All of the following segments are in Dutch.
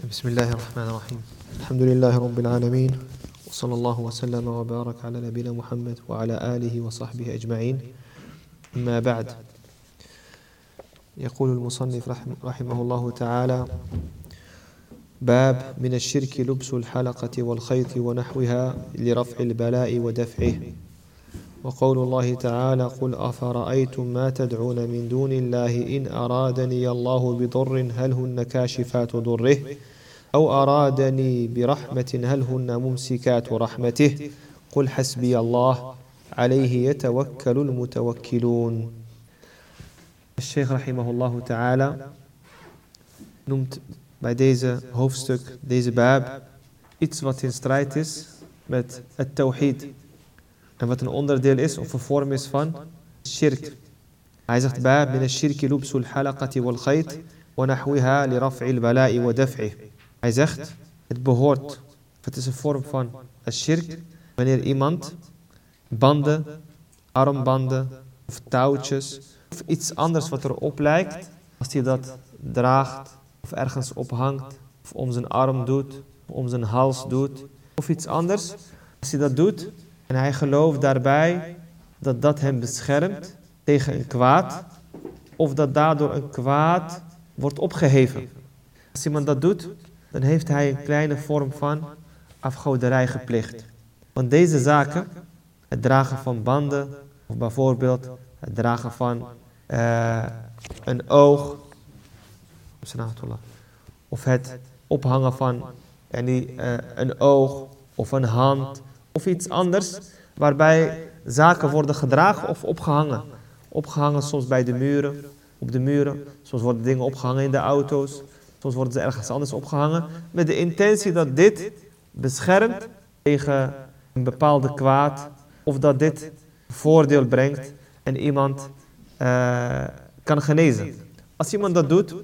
بسم الله الرحمن الرحيم. الحمد لله رب العالمين وصلى الله وسلم وبارك على نبينا محمد وعلى آله وصحبه أجمعين. أما بعد يقول المصنف رحم- رحمه الله تعالى باب من الشرك لبس الحلقة والخيط ونحوها لرفع البلاء ودفعه. وقول الله تعالى قل أفرأيتم ما تدعون من دون الله إن أرادني الله بضر هل هن كاشفات ضره أو أرادني برحمة هل هن ممسكات رحمته قل حسبي الله عليه يتوكل المتوكلون الشيخ رحمه الله تعالى noemt bij deze hoofdstuk, in strijd is met het tawhid. En wat een onderdeel is of een vorm is van shirk. Hij zegt baab min al-halaqati wal khayt wa nahwiha li raf'i al-bala'i wa daf'i. Hij zegt het behoort, het is een vorm van shirk wanneer iemand banden, armbanden of touwtjes of iets anders wat erop lijkt, als hij dat draagt of ergens ophangt of om zijn arm doet, of om zijn hals doet of iets anders. Als hij dat doet en hij gelooft daarbij dat dat hem beschermt tegen een kwaad of dat daardoor een kwaad wordt opgeheven. Als iemand dat doet, dan heeft hij een kleine vorm van afgoderij gepleegd. Want deze zaken, het dragen van banden, of bijvoorbeeld het dragen van eh, een oog, of het ophangen van yani, eh, een oog of een hand of iets anders, waarbij zaken worden gedragen of opgehangen. Opgehangen soms bij de muren, op de muren, soms worden dingen opgehangen in de auto's, soms worden ze ergens anders opgehangen, met de intentie dat dit beschermt tegen een bepaalde kwaad of dat dit voordeel brengt en iemand eh, kan genezen. Als iemand dat doet,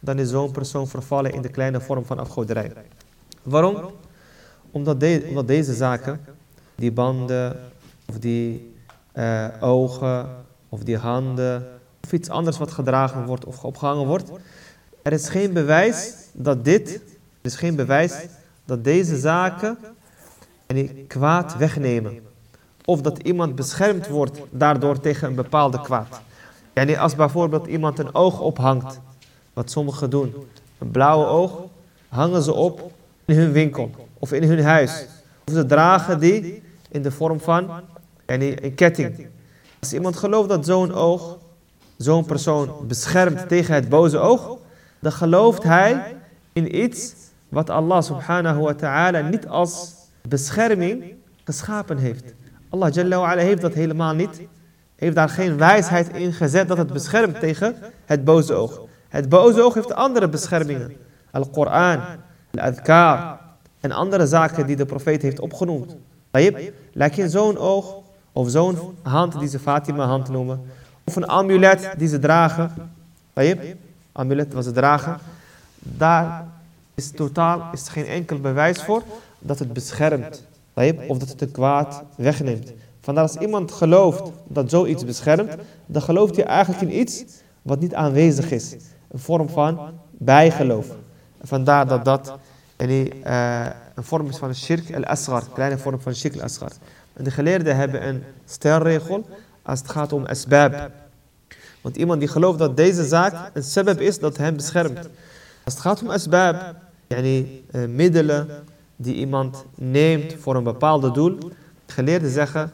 dan is zo'n persoon vervallen in de kleine vorm van afgoderij. Waarom? Omdat, omdat deze zaken, die banden, of die eh, ogen, of die handen, of iets anders wat gedragen wordt of opgehangen wordt, er is geen bewijs dat dit, er is geen bewijs dat deze zaken en kwaad wegnemen. Of dat iemand beschermd wordt daardoor tegen een bepaalde kwaad. Als bijvoorbeeld iemand een oog ophangt, wat sommigen doen, een blauwe oog, hangen ze op in hun winkel of in hun huis. Of ze dragen die in de vorm van een ketting. Als iemand gelooft dat zo'n oog, zo'n persoon beschermt tegen het boze oog, dan gelooft hij in iets wat Allah subhanahu wa ta'ala niet als bescherming geschapen heeft. Allah Jalla wa ala heeft dat helemaal niet. Heeft daar geen wijsheid in gezet dat het beschermt tegen het boze oog. Het boze oog heeft andere beschermingen. Al-Quran, al-Adhkar en andere zaken die de profeet heeft opgenoemd. Tayyib, Lakin zo'n oog of zo'n hand die ze Fatima hand noemen. Of een amulet die ze dragen. Amulet wat ze dragen. Daar is totaal is geen enkel bewijs voor dat het beschermt. Of dat het een kwaad wegneemt. Vandaar als iemand gelooft dat zoiets beschermt, dan gelooft hij eigenlijk in iets wat niet aanwezig is. Een vorm van bijgeloof. Vandaar dat dat eh, een vorm is van shirk al-asghar, een kleine vorm van shirk al-asghar. En de geleerden hebben een stelregel als het gaat om asbab. Want iemand die gelooft dat deze zaak een sabab is dat hem beschermt. Als het gaat om asbab, yani, eh, middelen die iemand neemt voor een bepaald doel. Geleerden zeggen,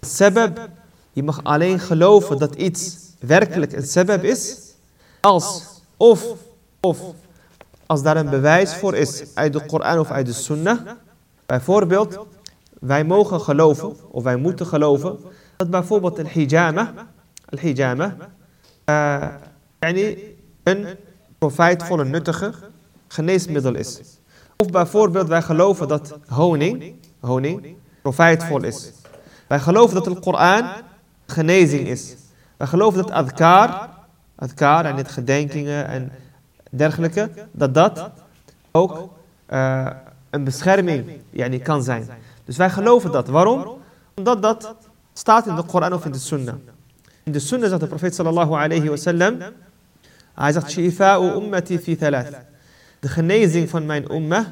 sabab, je mag alleen geloven dat iets werkelijk een sabab is, als of, of als daar een bewijs voor is uit de Koran of uit de Sunnah. Bijvoorbeeld, wij mogen geloven, of wij moeten geloven, dat bijvoorbeeld een hijama, een hijama, yani een profijtvolle, nuttige geneesmiddel is. Of bijvoorbeeld, wij geloven dat honing, honing profijtvol is. Wij geloven dat de Koran genezing is. Wij geloven dat adkar, adkar en het gedenkingen en dergelijke, dat dat ook eh, een bescherming yani, kan zijn. Dus wij geloven dat. Waarom? Omdat dat staat in de Koran of in de Sunnah. In de Sunnah zegt de profeet sallallahu alayhi wa sallam, hij zegt, Shifa'u ummati fi thalath. de genezing van mijn ummah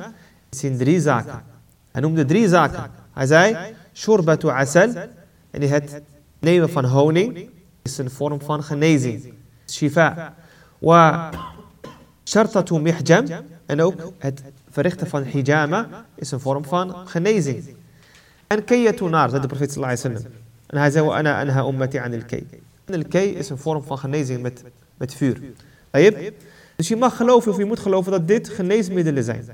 is in drie zaken. Hij noemde drie zaken. Hij zei, shurbatu asal, en het nemen van honing is een vorm van genezing. Shifa. Wa shartatu mihjam, en ook het verrichten van hijama is een vorm van genezing. En kayatu nar, zei de profeet sallallahu wasallam. En hij zei, ana anha ummati an al-kay. En al-kay is een vorm van genezing met, met vuur. Dus je mag geloven of je moet geloven dat dit geneesmiddelen zijn.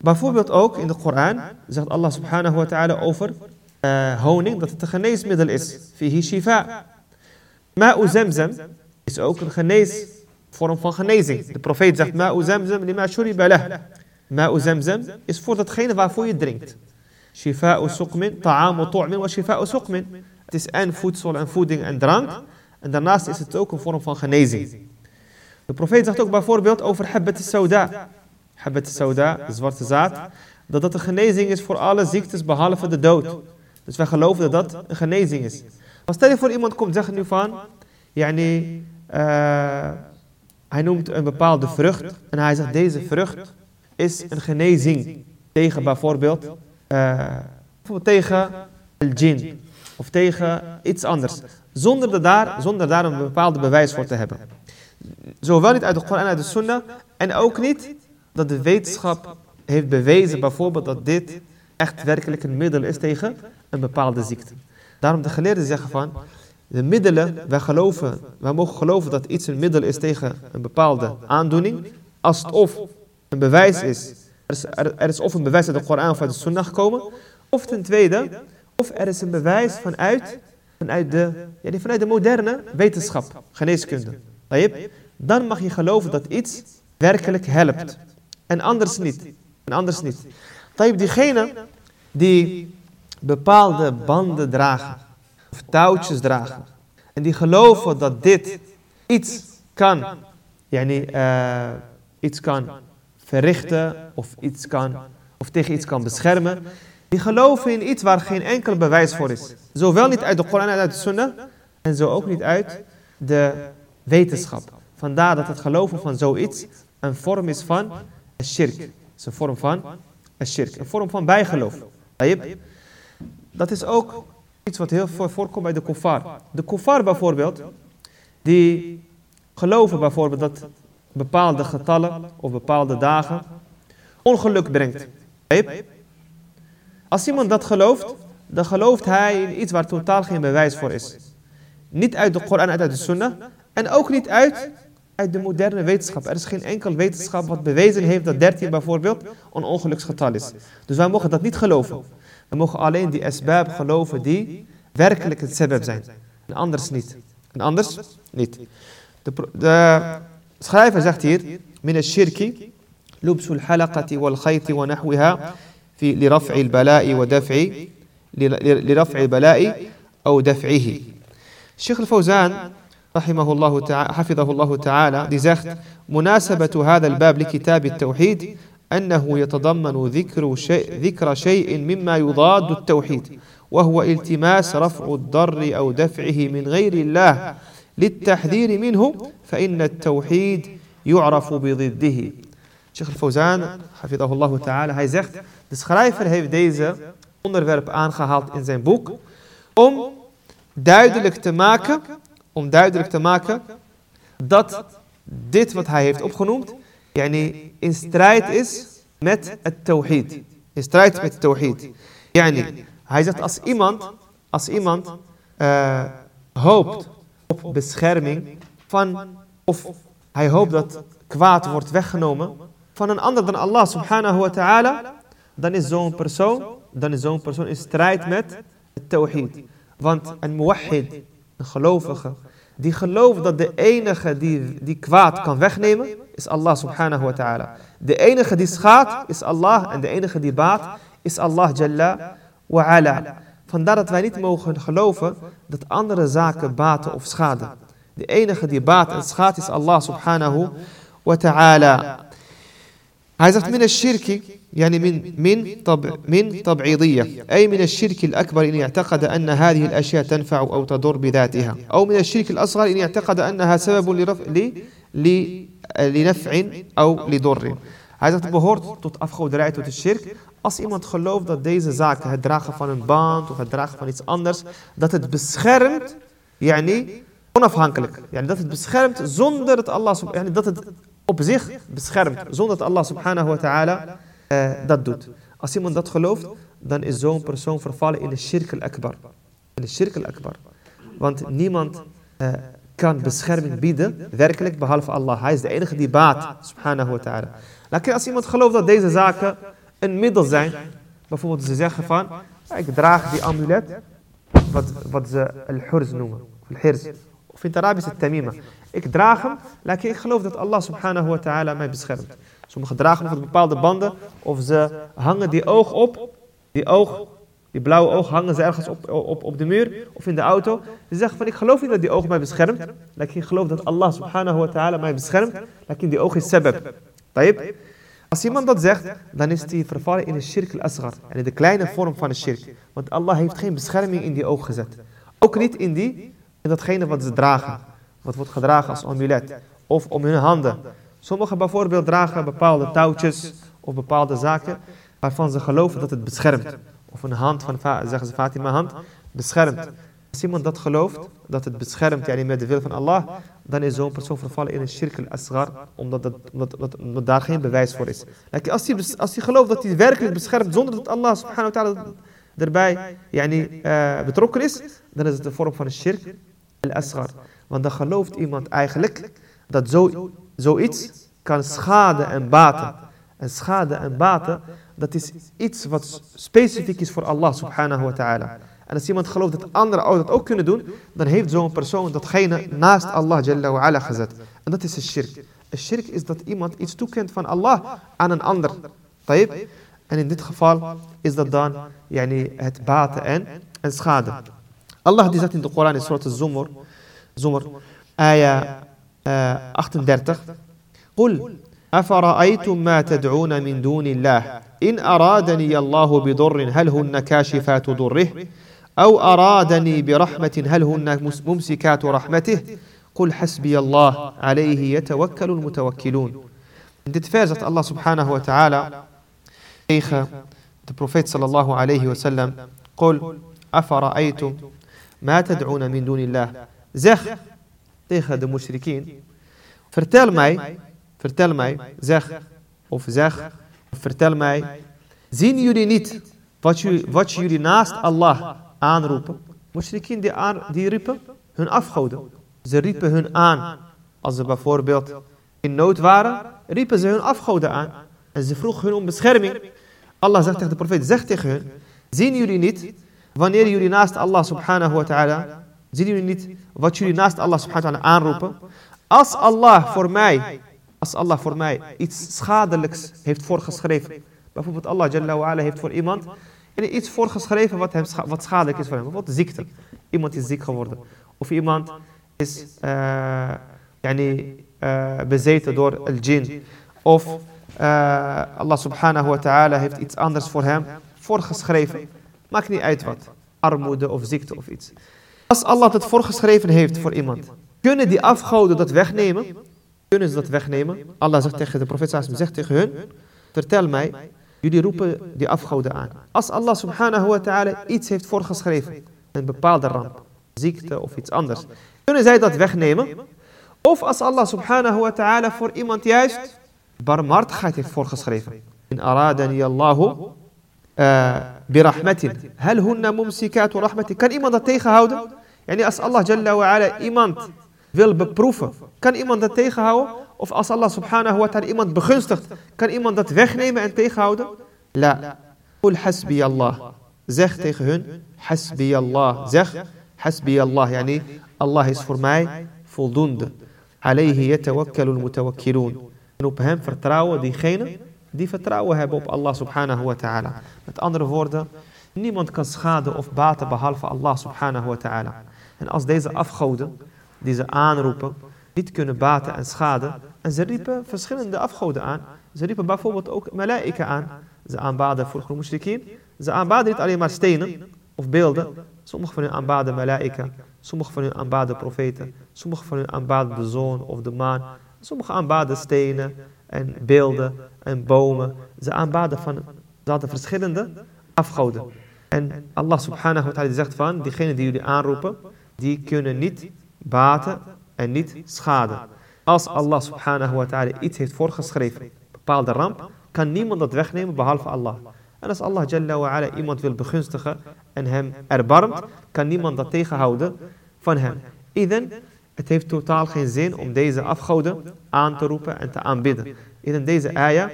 Bijvoorbeeld ook in de Koran zegt Allah subhanahu wa ta'ala over uh, honing dat het een geneesmiddel is. Fihi shifa. Ma'u zamzam is ook een geneesvorm van genezing. De profeet zegt zamzam lima. Ma'u zamzam is voor datgene waarvoor je drinkt. Shifa'u suqmin, ta'amu tu'min wa shifa'u suqmin. Het is en voedsel en voeding en drank. En daarnaast is het ook een vorm van genezing. De profeet zegt ook bijvoorbeeld over habbat sauda. Habbat sauda, zwarte zaad, dat dat een genezing is voor alle ziektes behalve de dood. Dus wij geloven dat dat een genezing is. Maar stel je voor iemand komt zeggen nu van, yani, uh, hij noemt een bepaalde vrucht en hij zegt deze vrucht is een genezing tegen bijvoorbeeld, uh, tegen el jin of tegen iets anders. Zonder, daar, zonder daar een bepaalde bewijs voor te hebben. Zowel niet uit de Koran en uit de Sunnah. En ook niet dat de wetenschap heeft bewezen bijvoorbeeld dat dit echt werkelijk een middel is tegen een bepaalde ziekte. Daarom de geleerden zeggen van, de middelen, wij geloven, mogen geloven dat iets een middel is tegen een bepaalde aandoening, als het of een bewijs is, er is, er is of een bewijs uit de Koran of uit de Sunnah gekomen, of ten tweede, of er is een bewijs vanuit, vanuit, de, ja, vanuit de moderne wetenschap, geneeskunde. Dan mag je geloven dat iets werkelijk helpt. En anders niet. En anders niet. Diegene die bepaalde banden dragen. Touwtjes dragen. En die geloven dat dit iets kan. Yani, uh, iets kan verrichten. Of iets kan. Of tegen iets kan beschermen. Die geloven in iets waar geen enkel bewijs voor is. Zowel niet uit de Koran en uit de Sunnah. En zo ook niet uit de wetenschap. Vandaar dat het geloven van zoiets een vorm is van shirk. Het is een vorm van shirk. Een vorm van bijgeloof. Dat is ook iets wat heel veel voorkomt bij de kuffar. De kuffar bijvoorbeeld, die geloven bijvoorbeeld dat bepaalde getallen of bepaalde dagen ongeluk brengt. Als iemand dat gelooft, dan gelooft hij in iets waar totaal geen bewijs voor is. Niet uit de Koran, uit de Sunnah. En ook niet uit, uit de moderne wetenschap. Er is geen enkel wetenschap wat bewezen heeft dat 13 bijvoorbeeld een ongeluksgetal is. Dus wij mogen dat niet geloven. We mogen alleen die asbab geloven die werkelijk het sebab zijn. En anders niet. En anders niet. De, de schrijver zegt hier, min al-shirki, lubsul halaqati wal khayti wa nahwiha, fi liraf'i al-bala'i wa daf'i, liraf'i al-bala'i, أو دفعه Sheikh al-Fawzan, rahimahullah ta'ala, hafidahullah ta'ala, die zegt, مناسبة هذا الباب لكتاب التوحيد أنه يتضمن ذكر شيء, ذكر شيء مما يضاد التوحيد وهو التماس رفع الضر أو دفعه من غير الله للتحذير منه فإن التوحيد يعرف بضده. شيخ الفوزان حفظه الله تعالى هاي زخت دسخرايفر هيف ديزا onderwerp aangehaald in zijn boek om duidelijk te maken om duidelijk te maken dat dit wat hij heeft opgenoemd yani in strijd is met het tawhid. In strijd met het tawhid. Yani, hij zegt als iemand, als iemand uh, hoopt op bescherming van, of hij hoopt dat kwaad wordt weggenomen van een ander dan Allah subhanahu wa ta'ala, dan is zo'n persoon, dan is zo'n persoon in strijd met het tawhid. Want een muwahid, een gelovige, die gelooft dat de enige die, die kwaad kan wegnemen, is Allah subhanahu wa ta'ala. De enige die schaadt, is Allah. En de enige die baat, is Allah jalla wa ala. Vandaar dat wij niet mogen geloven dat andere zaken baten of schaden. De enige die baat en schaadt is Allah subhanahu wa ta'ala. Hij zegt min shirki يعني من من طب من طبعيضية أي من الشرك الأكبر إن اعتقد أن هذه الأشياء تنفع أو تضر بذاتها أو من الشرك الأصغر إن اعتقد أنها سبب لرفع لنفع أو لضر Hij zegt het behoort tot afgoderij, tot de shirk. Als iemand gelooft dat deze zaken, het dragen van een band of het dragen van iets anders, dat het beschermt, yani, onafhankelijk. Yani, dat het beschermt zonder dat Allah, yani, dat het op zich beschermt, zonder dat Allah subhanahu wa ta'ala uh, dat doet. Als iemand dat gelooft, dan is zo'n persoon vervallen in de shirk al-akbar. In de al-akbar. Want niemand uh, kan bescherming bieden, werkelijk, behalve Allah. Hij is de enige die baat, subhanahu wa ta'ala. Lakin als iemand gelooft dat deze zaken een middel zijn, bijvoorbeeld ze zeggen van, ik draag die amulet, wat, wat ze al-hurz noemen, al-hirz, of in het Arabisch het tamima. Ik draag hem, lakin ik geloof dat Allah subhanahu wa ta'ala mij beschermt. Sommigen dragen nog bepaalde banden, of ze hangen die oog op, die oog die blauwe oog hangen ze ergens op, op, op de muur of in de auto. Ze zeggen van ik geloof niet dat die oog mij beschermt. Ik geloof dat Allah subhanahu wa ta'ala mij beschermt. Lakin die oog is sabab. Taib? Als iemand dat zegt, dan is hij vervallen in een shirk al-asghar. En in de kleine vorm van een shirk. Want Allah heeft geen bescherming in die oog gezet. Ook niet in, die, in datgene wat ze dragen. Wat wordt gedragen als amulet. Of om hun handen. Sommigen bijvoorbeeld dragen bepaalde touwtjes of bepaalde zaken waarvan ze geloven dat het beschermt of een hand van, zeggen ze Fatima hand, beschermt. Als iemand dat gelooft, dat het beschermt yani met de wil van Allah, dan is zo'n persoon vervallen in een shirk al-asghar, omdat, dat, daar geen bewijs voor is. Als, hij, als hij gelooft dat hij werkelijk beschermt, zonder dat Allah subhanahu wa ta'ala erbij yani, uh, betrokken is, dan is het een vorm van een shirk al-asghar. Want dan gelooft iemand eigenlijk dat zo, zoiets kan schaden en baten. En schade en baten, dat is iets wat specifiek is voor Allah subhanahu wa ta'ala. En als iemand gelooft dat anderen ook dat ook kunnen doen, dan heeft zo'n persoon datgene naast Allah jalla wa ala gezet. En dat is een shirk. Een shirk is dat iemand iets toekent van Allah aan een ander. Taib? En in dit geval is dat dan yani, het baten en, en schade. Allah die zegt in de Koran in Surat ayah uh, 38, قل أفرأيتم ما تدعون من دون الله؟ إن أرادني الله بضر هل هن كاشفات ضره؟ أو أرادني برحمة هل هن ممسكات رحمته؟ قل حسبي الله عليه يتوكل المتوكلون. Dit vers zegt Allah subhanahu wa ta'ala tegen de profeet sallallahu قل أفرأيتم ما تدعون من دون الله؟ zeg tegen de mushrikeen vertel mij vertel mij zeg of zeg vertel mij, zien jullie niet wat, jullie, wat jullie naast Allah aanroepen? Mushrikien die, aan, die riepen hun afgoden. Ze riepen hun aan. Als ze bijvoorbeeld in nood waren, riepen ze hun afgoden aan. En ze vroegen hun om bescherming. Allah zegt tegen de profeet, zeg tegen hun, zien jullie niet wanneer jullie naast Allah subhanahu wa ta'ala, zien jullie niet wat jullie naast Allah subhanahu wa ta'ala aanroepen? Als Allah voor mij als Allah voor mij iets schadelijks heeft voorgeschreven. Bijvoorbeeld Allah Jalla wa ala heeft voor iemand iets voorgeschreven wat, hem wat schadelijk is voor hem. Bijvoorbeeld ziekte. Iemand is ziek geworden. Of iemand is uh, yani, uh, bezeten door al-jin. Of uh, Allah subhanahu wa ta'ala heeft iets anders voor hem voorgeschreven. Maakt niet uit wat. Armoede of ziekte of iets. Als Allah het voorgeschreven heeft voor iemand, kunnen die afgoden dat wegnemen? Kunnen ze dat wegnemen? Allah zegt tegen de profeet, zegt tegen hun, vertel mij, jullie roepen die afgoden aan. Als Allah subhanahu wa ta'ala iets heeft voorgeschreven, een bepaalde ramp, ziekte of iets anders, kunnen zij dat wegnemen? Of als Allah subhanahu wa ta'ala voor iemand juist barmhartigheid heeft voorgeschreven. In aradani Allahu uh, birahmatin. Hunna. Kan iemand dat tegenhouden? Yani als Allah jalla iemand wil beproeven. Kan iemand dat tegenhouden? Of als Allah subhanahu wa ta'ala iemand begunstigt, kan iemand dat wegnemen en tegenhouden? La. Hasbi Allah. Zeg tegen hun, hasbi Allah. Zeg, hasbi Allah. Allah is voor mij voldoende. Alayhi yatawakkalul. En op hem vertrouwen diegenen die vertrouwen hebben op Allah subhanahu wa ta'ala. Met andere woorden, niemand kan schade of baten behalve Allah subhanahu wa ta'ala. En als deze afgoden die ze aanroepen niet kunnen baten en schaden. En ze riepen verschillende afgoden aan. Ze riepen bijvoorbeeld ook malaika aan. Ze aanbaden voor mushrikien. Ze aanbaden niet alleen maar stenen of beelden. Sommigen van hen aanbaden malaika. Sommigen van hen aanbaden profeten. Sommigen van hen aanbaden de zon of de maan. Sommigen aanbaden stenen en beelden en bomen. Ze aanbaden van, ze hadden verschillende afgoden. En Allah subhanahu wa ta'ala zegt van, diegenen die jullie aanroepen, die kunnen niet baten en niet schaden. Als Allah subhanahu wa ta'ala iets heeft voorgeschreven, bepaalde ramp, kan niemand dat wegnemen behalve Allah. En als Allah jalla wa ala iemand wil begunstigen en hem erbarmt, kan niemand dat tegenhouden van hem. Iden, het heeft totaal geen zin om deze afgoden aan te roepen en te aanbidden. In deze ayah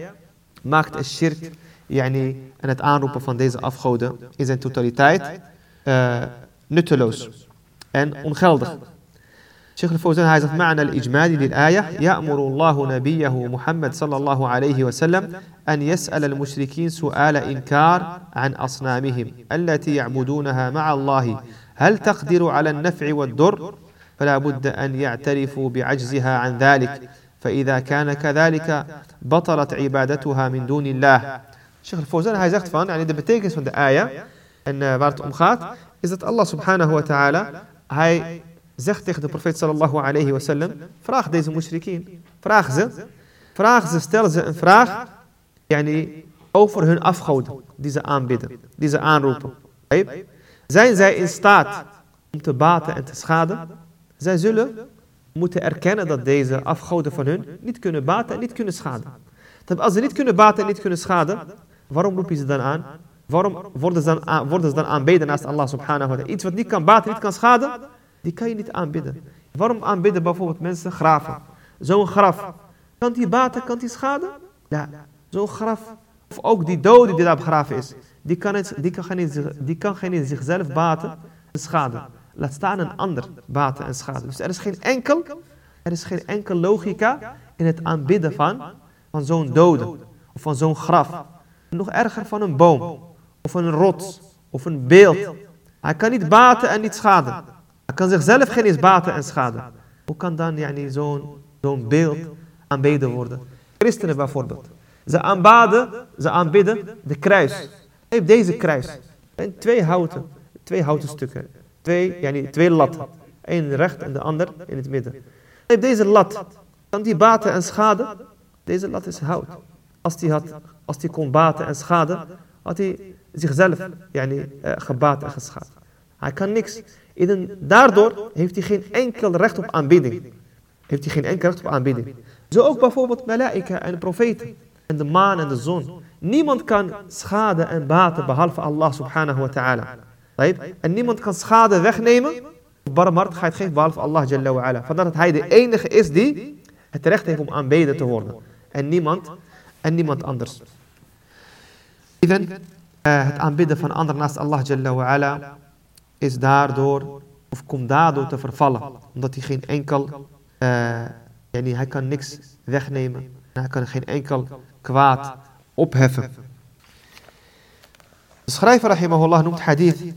maakt het shirk yani, en het aanroepen van deze afgoden in zijn totaliteit uh, nutteloos en ongeldig. Sheikh al-Fawzan, hij zegt, ma'na al-ijmali lil-ayah, ya'muru Allahu nabiyahu Muhammad sallallahu alayhi wa sallam, an yas'al al-mushrikeen su'ala inkar an asnamihim, allati ya'budunaha ma'a Allahi, هل تقدر على النفع والضر فلا بد أن يعترفوا بعجزها عن ذلك فإذا كان كذلك بطلت عبادتها من دون الله Sheikh al-Fawzan hij zegt van, yani de betekenis van de ayah en uh, waar het om gaat, is dat Allah subhanahu wa ta'ala hij zegt tegen de profeet sallallahu alayhi wa sallam, vraag deze mushrikeen, vraag ze, vraag ze, stel ze een vraag over hun afgoden die ze aanbidden, die ze aanroepen. Zijn zij in staat om te baten en te schaden? Zij zullen moeten erkennen dat deze afgoden van hun niet kunnen baten en niet kunnen schaden. Als ze niet kunnen baten en niet kunnen schaden, waarom roep je ze dan aan? Waarom worden ze dan, worden ze dan aanbeden naast Allah subhanahu wa ta'ala? Iets wat niet kan baten, niet kan schaden, die kan je niet aanbidden. Waarom aanbidden bijvoorbeeld mensen graven? Zo'n graf, kan die baten, kan die schaden? Ja, zo'n graf, of ook die dode die daar begraven is, die kan, het, die kan, geen, die kan geen in zichzelf baten en schaden. Laat staan een ander baten en schaden. Dus er is geen enkel, er is geen enkel logica in het aanbidden van, van zo'n dode of van zo'n graf. Nog erger van een boom of een rots of een beeld. Hij kan niet baten en niet schaden. Hij kan zichzelf geen eens baten en schaden. Hoe kan dan yani, zo'n zo'n beeld aanbeden worden? Christenen bijvoorbeeld. Ze aanbaden, ze aanbidden de kruis. Neem deze kruis. Twee houten, twee houten stukken. Twee, yani, twee latten. Eén recht en de ander in het midden. Neem deze lat. Kan die baten en schaden? Deze lat is hout. Als die, had, als die kon baten en schaden, had hij zichzelf yani, uh, gebaat en geschaad. Hij kan niks. Daardoor heeft hij geen enkel recht op aanbidding. Heeft hij geen enkel recht op aanbidding. Zo ook bijvoorbeeld malaika en profeten. En de maan en de zon. Niemand kan schade en baten behalve Allah subhanahu wa ta'ala. En niemand kan schade wegnemen. Barmhartigheid geeft behalve Allah jalla wa ala. Vandaar dat hij de enige is die het recht heeft om aanbeden te worden. En niemand, en niemand anders. Even, het aanbidden van anderen naast Allah Jalla wa ala is daardoor, of komt daardoor te vervallen. Omdat hij geen enkel, uh, yani hij kan niks wegnemen. Hij kan geen enkel kwaad opheffen. De schrijver rahimahullah noemt hadith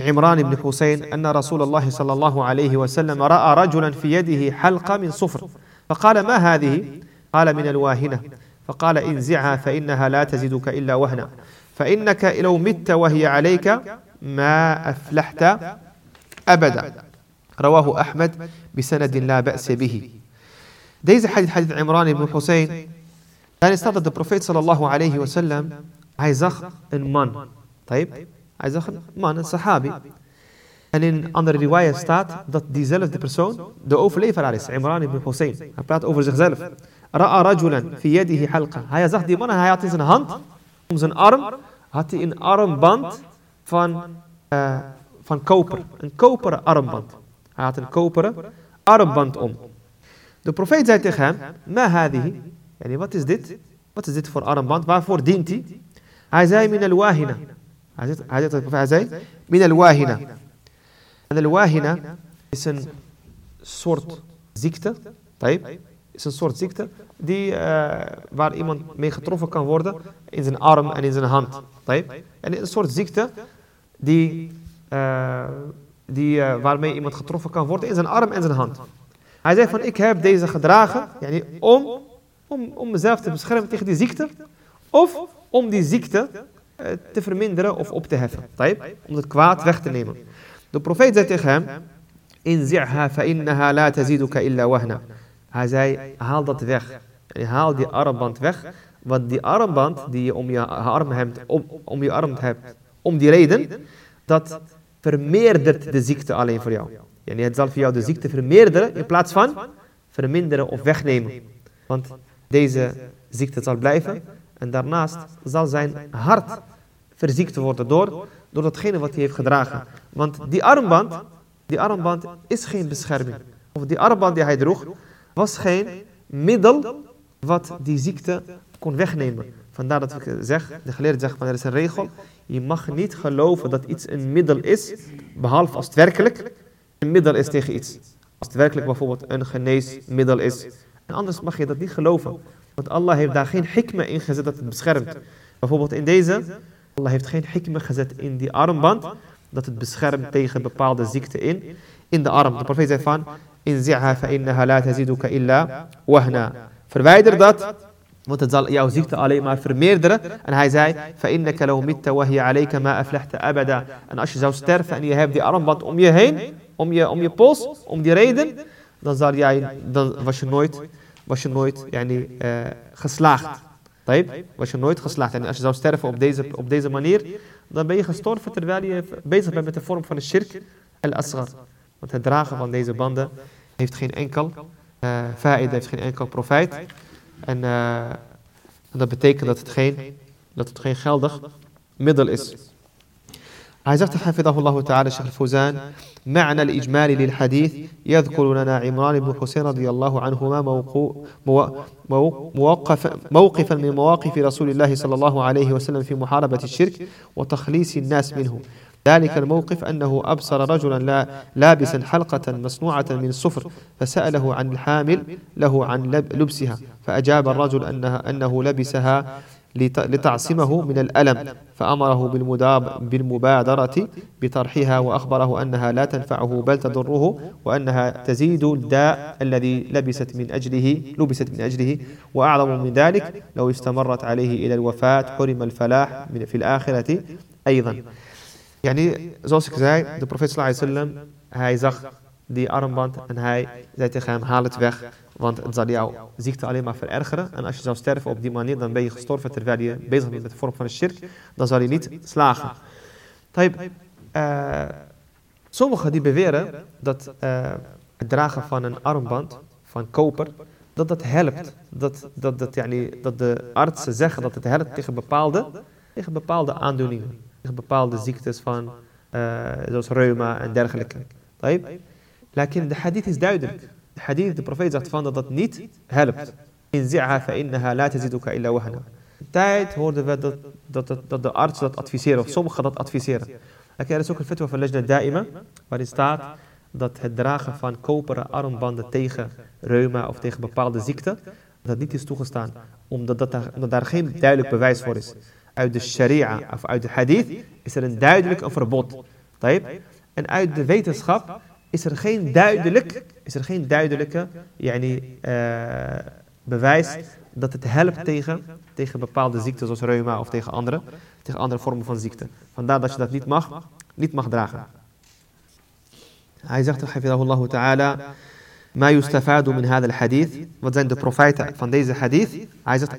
عمران بن حسين أن رسول الله صلى الله عليه وسلم رأى رجلا في يده حلقة من صفر فقال ما هذه؟ قال من الواهنة فقال انزعها فإنها لا تزدك إلا وهنا فإنك لو مت وهي عليك ما أفلحت أبدا رواه أحمد بسند لا بأس به Deze hadith, hadith Imran ibn Hussein, daarin staat dat de profeet sallallahu alayhi wa sallam, hij zag een man. Hij zag man, een sahabi. En in andere riwaya staat dat diezelfde persoon de overleveraar is, Imran ibn Hussein. Hij praat over zichzelf. Ra'a rajulan fi yadihi halqa. Hij zag die man en hij had in zijn hand, om zijn arm, had hij een armband van, uh, van koper. Een koperen armband. Hij had een koperen armband om. De profeet zei tegen hem, ma hadihi. Yani, wat is dit? Wat is dit voor armband? Waarvoor dient hij? Hij zei, min al-wahina. Hij zei, hij zei, min al-wahina. En al-wahina is een soort ziekte. Is een soort ziekte die, uh, waar iemand mee getroffen kan worden in zijn arm en in zijn hand. En een soort ziekte die, uh, die, uh, waarmee iemand getroffen kan worden in zijn arm en zijn hand. Hij zegt van ik heb deze gedragen yani, om, om, om mezelf te beschermen tegen die ziekte. Of om die ziekte te verminderen of op te heffen. Om het kwaad weg te nemen. De profeet zei tegen hem, inzi'ha fa innaha la illa wahna. Hij zei, haal dat weg. En haal die armband weg, Want die armband die je om je arm hebt, om, om je arm hebt, om die reden, dat vermeerdert de ziekte alleen voor jou. Yani het zal voor jou de ziekte vermeerderen in plaats van verminderen of wegnemen. Want deze ziekte zal blijven en daarnaast zal zijn hart verziekt worden door, door datgene wat hij heeft gedragen. Want die armband, die armband is geen bescherming. Of die armband die hij droeg, was geen middel wat die ziekte kon wegnemen. Vandaar dat ik zeg, de geleerde zegt van er is een regel. Je mag niet geloven dat iets een middel is, behalve als het werkelijk een middel is tegen iets. Als het werkelijk bijvoorbeeld een geneesmiddel is. En anders mag je dat niet geloven. Want Allah heeft daar geen hikme in gezet dat het beschermt. Bijvoorbeeld in deze, Allah heeft geen hikme gezet in die armband, dat het beschermt tegen bepaalde ziekten in, in de arm. De profeet zei van, inzi'ha fa innaha la taziduka illa wahna. Verwijder dat, want het zal jouw ziekte alleen maar vermeerderen. En hij zei, فَإِنَّكَ لَوْ مِتَّ وَهِيَ عَلَيْكَ مَا أَفْلَحْتَ أَبَدًا En als je zou sterven en je hebt die armband om je heen, om je, om je pols, om die reden, dan, zal jij, dan was je nooit, was je nooit yani, uh, geslaagd. Taib? Was je nooit geslaagd. En als je zou sterven op deze, op deze manier, dan ben je gestorven terwijl je bezig bent met de vorm van de shirk al-asghar. Want het dragen van deze banden heeft geen enkel uh, fa'id, heeft geen enkel profijt. En uh, dat betekent dat het geen, dat het geen geldig middel is. Hij zegt الله تعالى الشيخ الفوزان معنى الإجمالي للحديث يذكر لنا عمران بن حسين رضي الله عنهما موقف موقفا من مواقف رسول الله صلى الله عليه وسلم في محاربة الشرك وتخليص الناس منه ذلك الموقف أنه أبصر رجلا لا لابسا حلقة مصنوعة من الصفر فسأله عن الحامل له عن لبسها فأجاب الرجل أنها أنه لبسها لتعصمه من الألم فأمره بالمبادرة بطرحها وأخبره أنها لا تنفعه بل تضره وأنها تزيد الداء الذي لبست من أجله لبست من أجله وأعظم من ذلك لو استمرت عليه إلى الوفاة حرم الفلاح في الآخرة أيضا. Yani, zoals ik zei, de profeet sallallahu hij zag die armband en hij zei tegen hem, haal het weg, want het zal jouw ziekte alleen maar verergeren. En als je zou sterven op die manier, dan ben je gestorven terwijl je bezig bent met de vorm van een shirk, dan zal je niet slagen. Taib, uh, sommigen die beweren dat eh, het dragen van een armband, van koper, dat dat helpt. Dat, dat, dat, dat de artsen zeggen dat het helpt tegen bepaalde, tegen bepaalde aandoeningen bepaalde ziektes van, uh, zoals reuma en dergelijke. De hadith is duidelijk. De hadith, de profeet zegt van dat dat niet helpt. In zi'ha fa la taziduka illa wahna. Tijd hoorden we dat, dat, dat, de artsen dat adviseren, of sommigen dat adviseren. Er is ook een fatwa van Lejna Da'ima, waarin staat dat het dragen van koperen armbanden tegen reuma of tegen bepaalde ziekten, dat niet is toegestaan, omdat, dat daar, omdat daar geen duidelijk bewijs voor is uit de sharia of uit de hadith is er een duidelijk een verbod. En uit de wetenschap is er geen, duidelijk, is er geen duidelijke yani, uh, bewijs dat het helpt tegen, tegen bepaalde ziekten zoals reuma of tegen andere, tegen andere vormen van ziekte. Vandaar dat je dat niet mag, niet mag dragen. Hij zegt, hafidahullah ta'ala, Ma min. Wat zijn de van deze hadith? Hij zegt,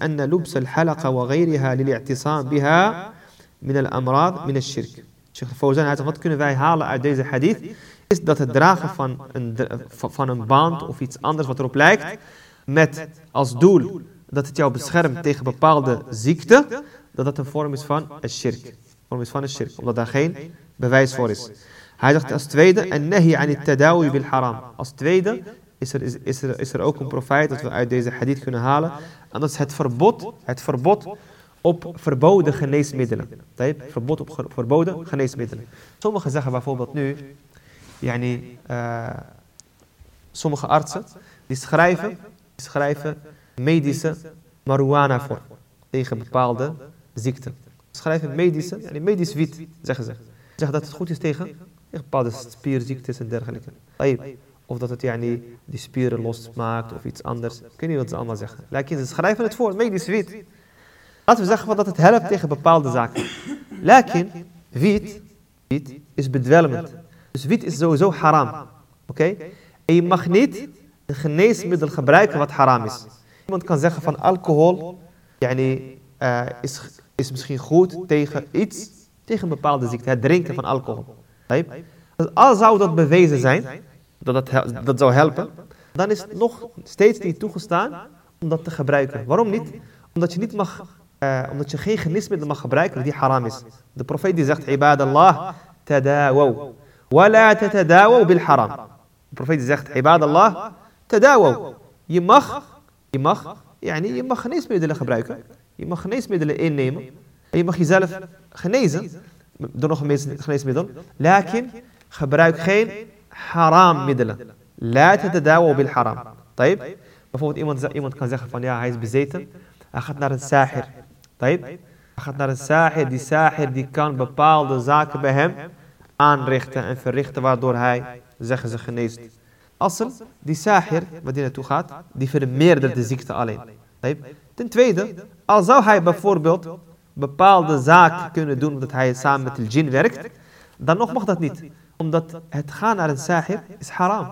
wat kunnen wij halen uit deze hadith? Is dat het dragen van een, van een band of iets anders wat erop lijkt, met als doel dat het jou beschermt tegen bepaalde ziekte, dat dat een vorm is van een shirk. Een vorm is van een shirk, omdat daar geen bewijs voor is hij zegt als tweede en nahi an tadawi bil haram als tweede is er, is, is, er, is er ook een profijt dat we uit deze hadith kunnen halen. En dat is het verbod, het verbod op verboden geneesmiddelen. Verbod op verboden geneesmiddelen. Sommigen zeggen bijvoorbeeld nu, yani, uh, sommige artsen, die schrijven, die schrijven medische marijuana voor. Tegen bepaalde ziekten. Schrijven medische, yani medisch wiet, zeggen ze. Zeggen dat het goed is tegen bepaalde spierziektes en dergelijke. Of dat het yani, die spieren losmaakt of iets anders. Ik weet niet wat ze allemaal zeggen. Lakin ze schrijven het voor, medisch wiet. Laten we zeggen dat het helpt tegen bepaalde zaken. Lakin, wiet, wiet is bedwelmend. Dus wiet is sowieso haram. Oké? En je mag niet een geneesmiddel gebruiken wat haram is. Iemand kan zeggen van alcohol yani, uh, is, is misschien goed tegen iets, tegen een bepaalde ziekte. Het drinken van alcohol. Dus al zou dat bewezen zijn, dat dat, dat zou helpen, dan is het nog steeds niet toegestaan om dat te gebruiken. Waarom niet? Omdat je, niet mag, uh, omdat je geen geneesmiddel mag gebruiken die haram is. De profeet die zegt, ibadallah, tadawaw. Wala tatadawaw bil haram. De profeet die zegt, ibadallah, tadawaw. Je mag, je mag, yani, je mag geneesmiddelen gebruiken. Je mag geneesmiddelen innemen. En je mag jezelf genezen door nog een geneesmiddel. Lakin, gebruik geen haram middelen. Laat het dawa bil haram. Taib. Bijvoorbeeld iemand, iemand kan zeggen van ja, hij is bezeten. Hij gaat naar een sahir. Taib. Hij gaat naar een sahir. Die sahir die kan bepaalde zaken bij hem aanrichten en verrichten waardoor hij, zeggen ze, geneest. Assel, die sahir, waar die naartoe gaat, die vermeerdert de ziekte alleen. Ten tweede, al zou hij bijvoorbeeld bepaalde zaken kunnen doen omdat hij samen met de jin werkt, dan nog mag dat niet. Omdat het gaan naar een sahir is haram.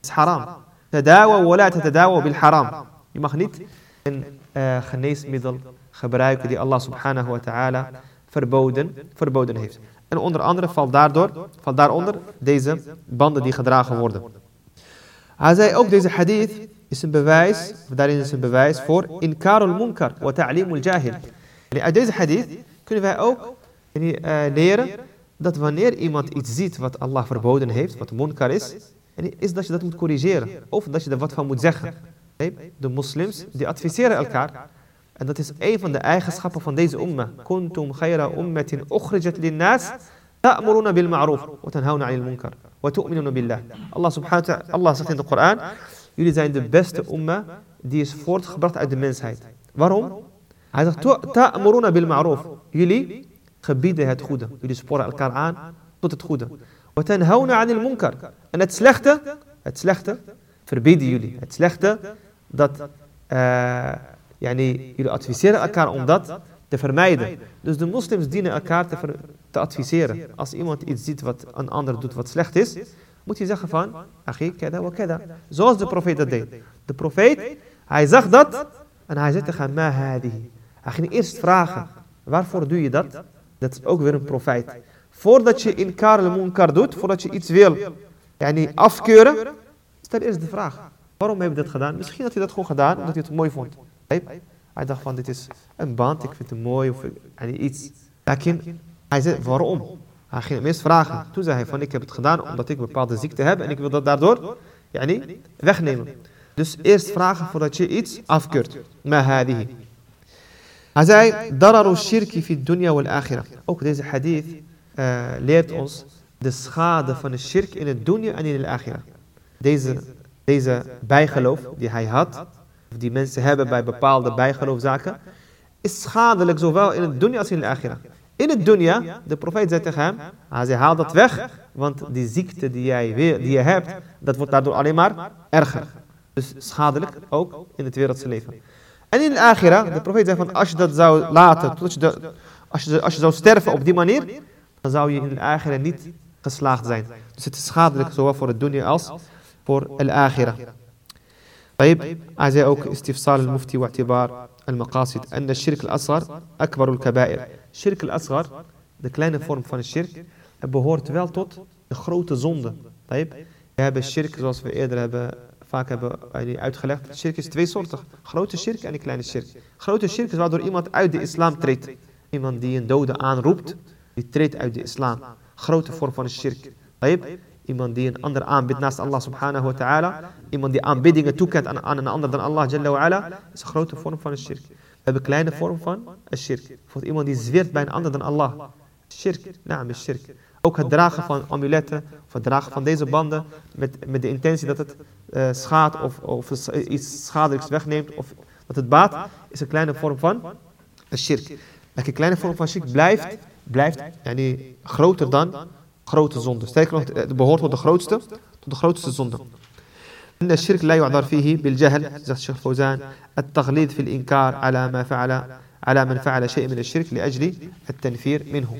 is haram. Tadawa bil haram. Je mag niet een uh, geneesmiddel gebruiken die Allah subhanahu wa ta'ala verboden, verboden heeft. En onder andere valt, daardoor, valt daaronder deze banden die gedragen worden. Hij zei ook deze hadith is een bewijs, daarin is een bewijs voor inkarul munkar wa ta'limul jahil. Uit deze hadith kunnen wij ook uh, leren dat wanneer iemand iets ziet wat Allah verboden heeft, wat munkar is, is dat je dat moet corrigeren. Of dat je er wat van moet zeggen. De moslims die adviseren elkaar. En dat is een van de eigenschappen van deze umma. Kuntum khayra ummatin ukhrijat linnas ta'muruna bil ma'ruf wa tanhauna 'anil munkar wa tu'minuna billah. Allah subhanahu wa ta'ala Allah zegt in de Koran: Jullie zijn de beste umma die is voortgebracht uit de mensheid. Waarom? Hij zegt ta'muruna bil ma'ruf. Jullie gebieden het goede. Jullie sporen elkaar aan tot het goede. Wa tanhauna 'anil munkar. En het slechte, het slechte verbieden jullie. Het slechte dat uh, yani, jullie adviseren elkaar om dat te vermijden. Dus de moslims dienen elkaar te, te adviseren. Als iemand iets ziet wat een ander doet wat slecht is, moet je zeggen van, achi, keda wa keda. Zoals de profeet dat deed. De profeet, hij zag dat en hij zei tegen ma hadihi. Hij ging eerst vragen, waarvoor doe je dat? Dat is ook weer een profeet. Voordat je in Karel Munkar doet, voordat je iets wil yani, afkeuren, stel eerst de vraag. Waarom heb je dat gedaan? Misschien had hij dat gewoon gedaan omdat hij het mooi vond. Hij dacht van dit is een band, ik vind het mooi of iets. Hij zei waarom? Hij ging hem eerst vragen. Toen zei hij van ik heb het gedaan omdat ik bepaalde ziekte heb en ik wil dat daardoor yani, wegnemen. Dus eerst vragen voordat je iets afkeurt. Ma. Hij zei, dararu shirki fi dunya wal akhirah. Ook deze hadith uh, leert ons de schade van de shirk in het dunya en in de akhirah. Deze, deze bijgeloof die hij had, die mensen hebben bij bepaalde bijgeloofzaken, is schadelijk zowel in het dunya als in de akhira. In het dunya, de profeet zei tegen hem, hij zei, haal dat weg, want die ziekte die jij die je hebt, dat wordt daardoor alleen maar erger. Dus schadelijk ook in het wereldse leven. En in de akhira, de profeet zei van, als je dat zou laten, tot je de, als, je, als je zou sterven op die manier, dan zou je in de akhira niet geslaagd zijn. Dus het is schadelijk zowel voor het dunya als voor de akhira. طيب أعزائي أوك استفسار المفتي واعتبار المقاصد أن الشرك الأصغر أكبر الكبائر الشرك الأصغر de kleine vorm van shirk behoort wel tot de grote zonde. طيب we hebben shirk zoals we eerder hebben Vaak hebben wij uitgelegd, shirk is tweesoortig. Grote shirk en een kleine shirk. Grote shirk is waardoor iemand uit de islam treedt. Iemand die een dode aanroept, die treedt uit de islam. Grote vorm van een shirk. Iemand die een ander aanbidt naast Allah subhanahu wa ta'ala. Iemand die aanbiddingen toekent aan, een ander dan Allah jalla wa ala. Is een grote vorm van een shirk. We hebben een kleine vorm van een shirk. voor iemand die zweert bij een ander dan Allah. Shirk, naam is shirk. Ook het dragen van amuletten, of het dragen van deze banden met, met de intentie dat het uh, schaadt of, of iets schadelijks wegneemt of dat het baat, is een kleine vorm van een shirk. Een kleine vorm van shirk blijft, blijft yani, groter dan grote zonde. Sterker nog, het behoort tot de grootste, tot de grootste zonde. إن الشرك لا يعذر فيه بالجهل زي الشيخ فوزان التغليظ في الإنكار على ما فعل على من فعل شيء من الشرك لأجل التنفير منه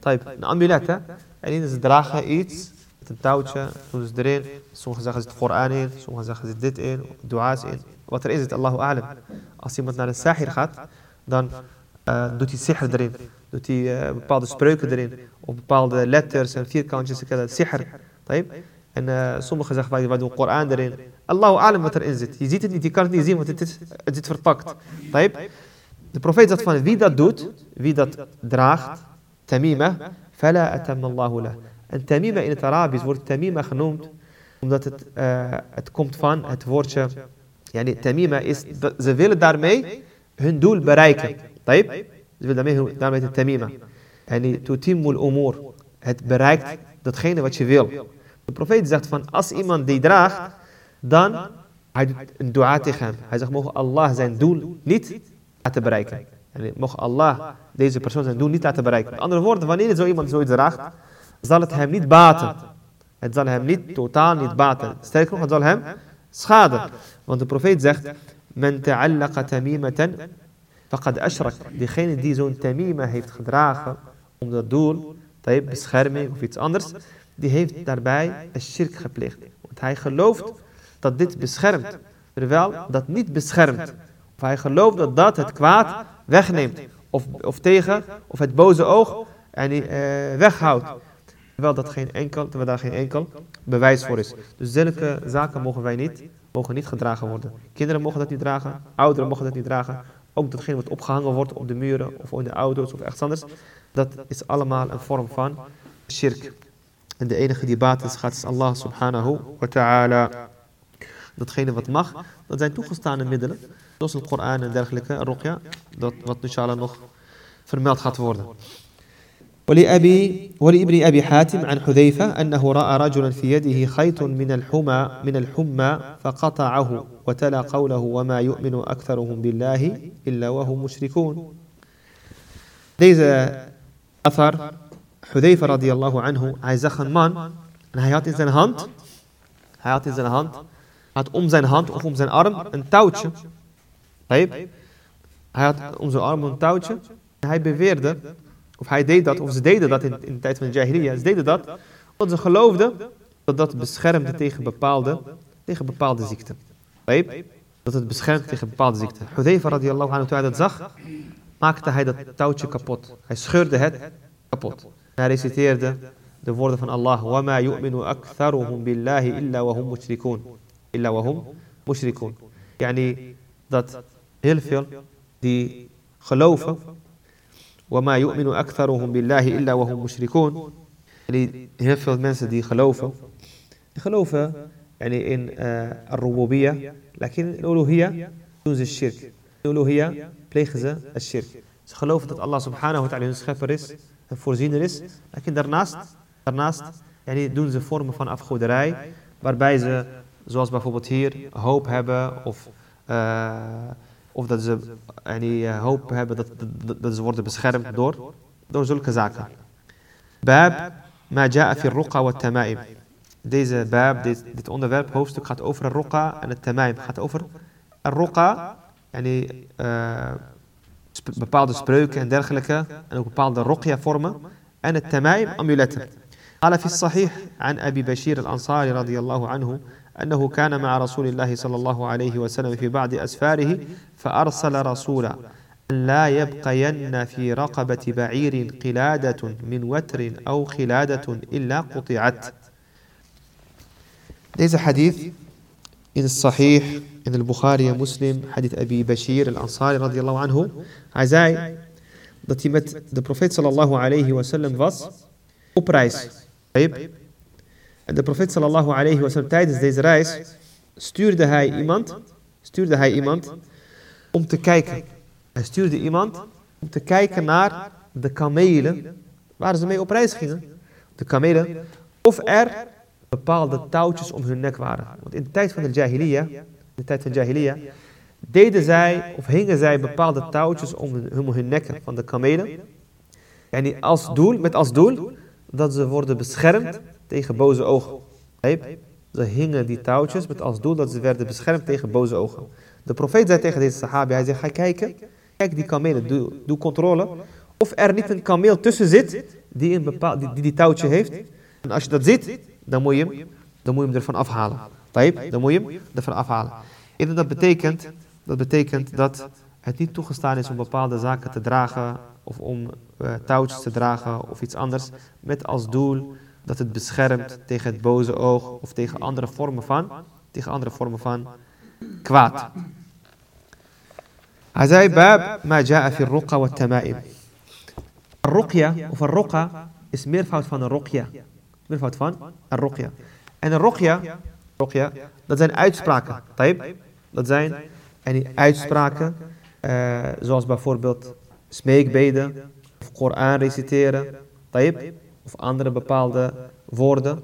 Type, een amulet hè? En ze dragen iets, met een touwtje, doen ze erin. Sommigen zeggen ze het Koran in, sommigen zeggen ze dit in, dua's in. Wat er is, het Allahu Alam. Als iemand naar een sahir gaat, dan uh, doet hij sihr erin. Doet hij uh, bepaalde spreuken erin. Of bepaalde letters en vierkantjes. Sihr. En uh, sommigen zeggen, wij, wij doen Koran erin. Allahu Alam wat erin zit. Je ziet het niet, je kan het niet zien, want het is, het is verpakt. De profeet zegt van, wie dat doet, wie dat draagt, tamima, fala atam Allahu lah. En tamima in het Arabisch wordt tamima genoemd, omdat het, uh, het komt van het woordje Yani tamima is, ze willen daarmee hun doel bereiken. Taib? Ze willen daarmee, daarmee de tamima. Yani tutimul umur. Het bereikt datgene wat je wil. De profeet zegt van als iemand die draagt, dan hij doet een dua tegen hem. Hij zegt mogen Allah zijn doel niet laten bereiken. Yani, mogen Allah deze persoon zijn doel niet laten bereiken. Met andere woorden, wanneer zo iemand zoiets draagt, zal het hem niet baten. Het zal hem niet totaal niet baten. Sterker nog, het zal hem schade. Want de profeet zegt, men ta'allaqa tamimatan faqad ashrak. Diegene die zo'n tamima heeft gedragen om dat doel, bescherming of iets anders, die heeft daarbij een shirk gepleegd. Want hij gelooft dat dit beschermt, terwijl dat niet beschermt. Of hij gelooft dat dat het kwaad wegneemt. Of, of tegen, of het boze oog en uh, weghoudt. Terwijl, dat geen enkel, terwijl daar geen enkel bewijs voor is. Dus zulke zaken mogen wij niet mogen niet gedragen worden. Kinderen mogen dat niet dragen, ouderen mogen dat niet dragen. Ook datgene wat opgehangen wordt op de muren of in de auto's of echt anders. Dat is allemaal een vorm van shirk. En de enige die baat is gaat is Allah subhanahu wa ta'ala. datgene wat mag, dat zijn toegestaande middelen. Zoals een Koran en dergelijke, Rukia, dat wat inshallah nog vermeld gaat worden. ولأبي ولابن أبي حاتم عن حذيفة أنه رأى رجلا في يده خيط من الحمى من الحمى فقطعه وتلا قوله وما يؤمن أكثرهم بالله إلا وهم مشركون. Deze أثر حذيفة رضي الله عنه عايز خمان هيات in zijn hand هيات in zijn hand had om zijn hand of om zijn arm een touwtje. Hij had om zijn arm een touwtje en hij beweerde Of hij deed dat, of ze deden dat in, in de tijd van de Jahiliyyah. Ze deden dat omdat ze geloofden dat dat beschermde tegen bepaalde, tegen bepaalde ziekten. Dat het beschermt tegen bepaalde ziekten. Hudayfa radiallahu anhu, toen hij dat zag, maakte hij dat touwtje kapot. Hij scheurde het kapot. Hij reciteerde de woorden van Allah. وَمَا يُؤْمِنُ أَكْثَرُهُمْ بِاللَّهِ إِلَّا وَهُمْ مُشْرِكُونَ إِلَّا وَهُمْ مُشْرِكُونَ Yani dat heel veel die geloven وَمَا يُؤْمِنُ أَكْثَرُهُمْ بِاللَّهِ إِلَّا وَهُمْ مُشْرِكُونَ يعني heel veel mensen die geloven, die geloven يعني in uh, الربوبية, لكن الألوهية doen ze shirk. In الألوهية plegen ze een shirk. Ze geloven dat Allah subhanahu wa ta'ala hun schepper is, en voorziener is, لكن daarnaast, daarnaast يعني doen ze vormen van afgoderij, waarbij ze, zoals bijvoorbeeld hier, hoop hebben of... Uh, of dat ze yani, uh, hoop hebben dat, dat, dat, ze worden beschermd door, door zulke zaken. Bab ma ja'a fi ruqa wa tamaim. Deze bab, dit, dit onderwerp, hoofdstuk gaat over een ruqa en het tamaim. Het gaat over een ruqa, yani, uh, sp bepaalde spreuken en dergelijke, en ook bepaalde ruqya vormen. En het tamaim, amuletten. قال في الصحيح عن أبي بشير الأنصاري رضي الله عنه أنه كان مع رسول الله صلى الله عليه وسلم في بعض أسفاره فأرسل رسولا أن لا يبقين في رقبة بعير قلادة من وتر أو خلادة إلا قطعت. ليس حديث إن الصحيح إن البخاري مسلم حديث أبي بشير الأنصاري رضي الله عنه. عزاي da ti met de profeet sallallahu alaihi wasallam طيب En de profeet sallallahu alayhi wa sallam tijdens deze reis stuurde hij iemand, stuurde hij iemand om te kijken. Hij stuurde iemand om te kijken naar de kamelen waar ze mee op reis gingen. De kamelen. Of er bepaalde touwtjes om hun nek waren. Want in de tijd van de jahiliya, in de tijd van jahiliya, deden zij of hingen zij bepaalde touwtjes om hun, hun nekken van de kamelen. Yani als doel, met als doel dat ze worden beschermd tegen boze ogen. Ze hingen die touwtjes met als doel dat ze werden beschermd tegen boze ogen. De profeet zei tegen deze sahabi, hij zei, ga kijken, kijk die kamelen, doe, doe controle. Of er niet een kameel tussen zit die een bepaald, die, die, touwtje heeft. En als je dat ziet, dan moet je hem, dan moet je hem ervan afhalen. Dan moet je hem ervan afhalen. En dat betekent, dat betekent dat het niet toegestaan is om bepaalde zaken te dragen of om uh, touwtjes te dragen of iets anders met als doel dat het beschermt tegen het boze oog of tegen andere vormen van, tegen andere vormen van kwaad. Hij zei, bab ma ja'a fi ruqa wa tamaim. Ruqya of een ruqa is meervoud van een ruqya. Meervoud van een ruqya. En een ruqya, ruqya dat zijn uitspraken. Taib. Dat zijn en die uitspraken, uh, zoals bijvoorbeeld smeekbeden, of Koran reciteren, taib, of andere bepaalde woorden.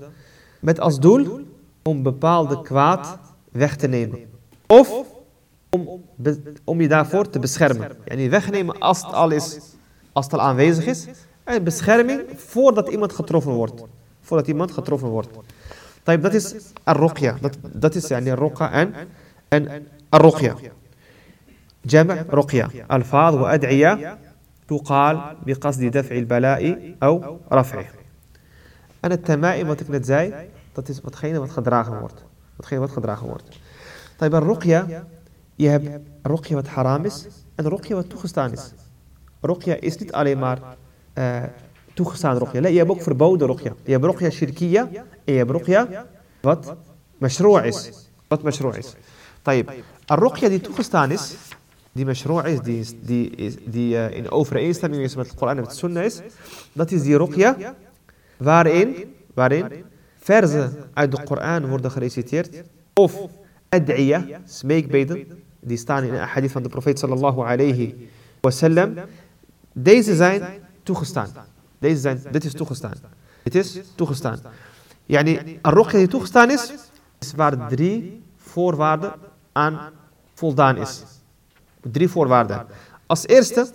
Met als doel om bepaalde kwaad weg te nemen. Of om, om je daarvoor te beschermen. En niet wegnemen als het, al is, als het al aanwezig is. En bescherming voordat iemand getroffen wordt. Voordat iemand getroffen wordt. Dat is arroqya. Dat, dat is yani roqa en, en arroqya. Jama' roqya. Al-faad wa ad'iya تقال بقصد دفع البلاء أو رفعه. أنا التمائم وتكنت زاي تتخيل ما تخدراخ مورت تتخيل ما تخدراخ مورت طيب الرقية يهب الرقية وتحرامس أن الرقية وتخستانس رقية إسنت علي مار آه، رقية. لا يبوك بوك ruqya. رقية. hebt ruqya شركية en je hebt مشروعس. wat مشروعس. طيب الرقية دي toegestaan die mashroa is, die, die, die uh, in overeenstemming is met het Koran en het Sunnah is, dat is die ruqya waarin, waarin verzen uit de Koran worden gereciteerd of ad'iyah, smeekbeden, die staan in een hadith van de profeet sallallahu alayhi wasallam. Deze zijn toegestaan. Deze zijn, dit is toegestaan. Dit is toegestaan. Yani, een rokje die toegestaan is, is waar drie voorwaarden aan voldaan is. Drie voorwaarden. Als eerste,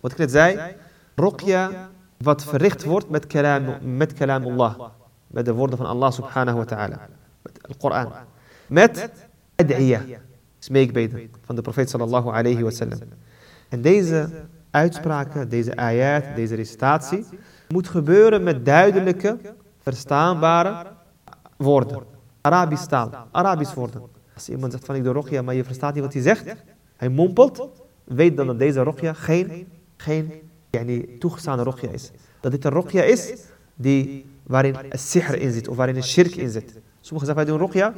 wat ik net zei, rokja wat verricht wordt met kalam, met kalamullah. Met de woorden van Allah subhanahu wa ta'ala. Met de Koran. Met ad'iyah, smeekbeden van de profeet sallallahu alayhi wa sallam. En deze uitspraken, deze ayat, deze recitatie, moet gebeuren met duidelijke, verstaanbare woorden. Arabisch taal, Arabisch woorden. Als iemand zegt van ik doe rokja, maar je verstaat niet wat hij zegt, hij mompelt, weet dan dat deze rokja geen, geen yani, rokja is. Dat dit een rokja is die, waarin een sihr in zit, of waarin een shirk in zit. Sommigen zeggen wij doen rokja,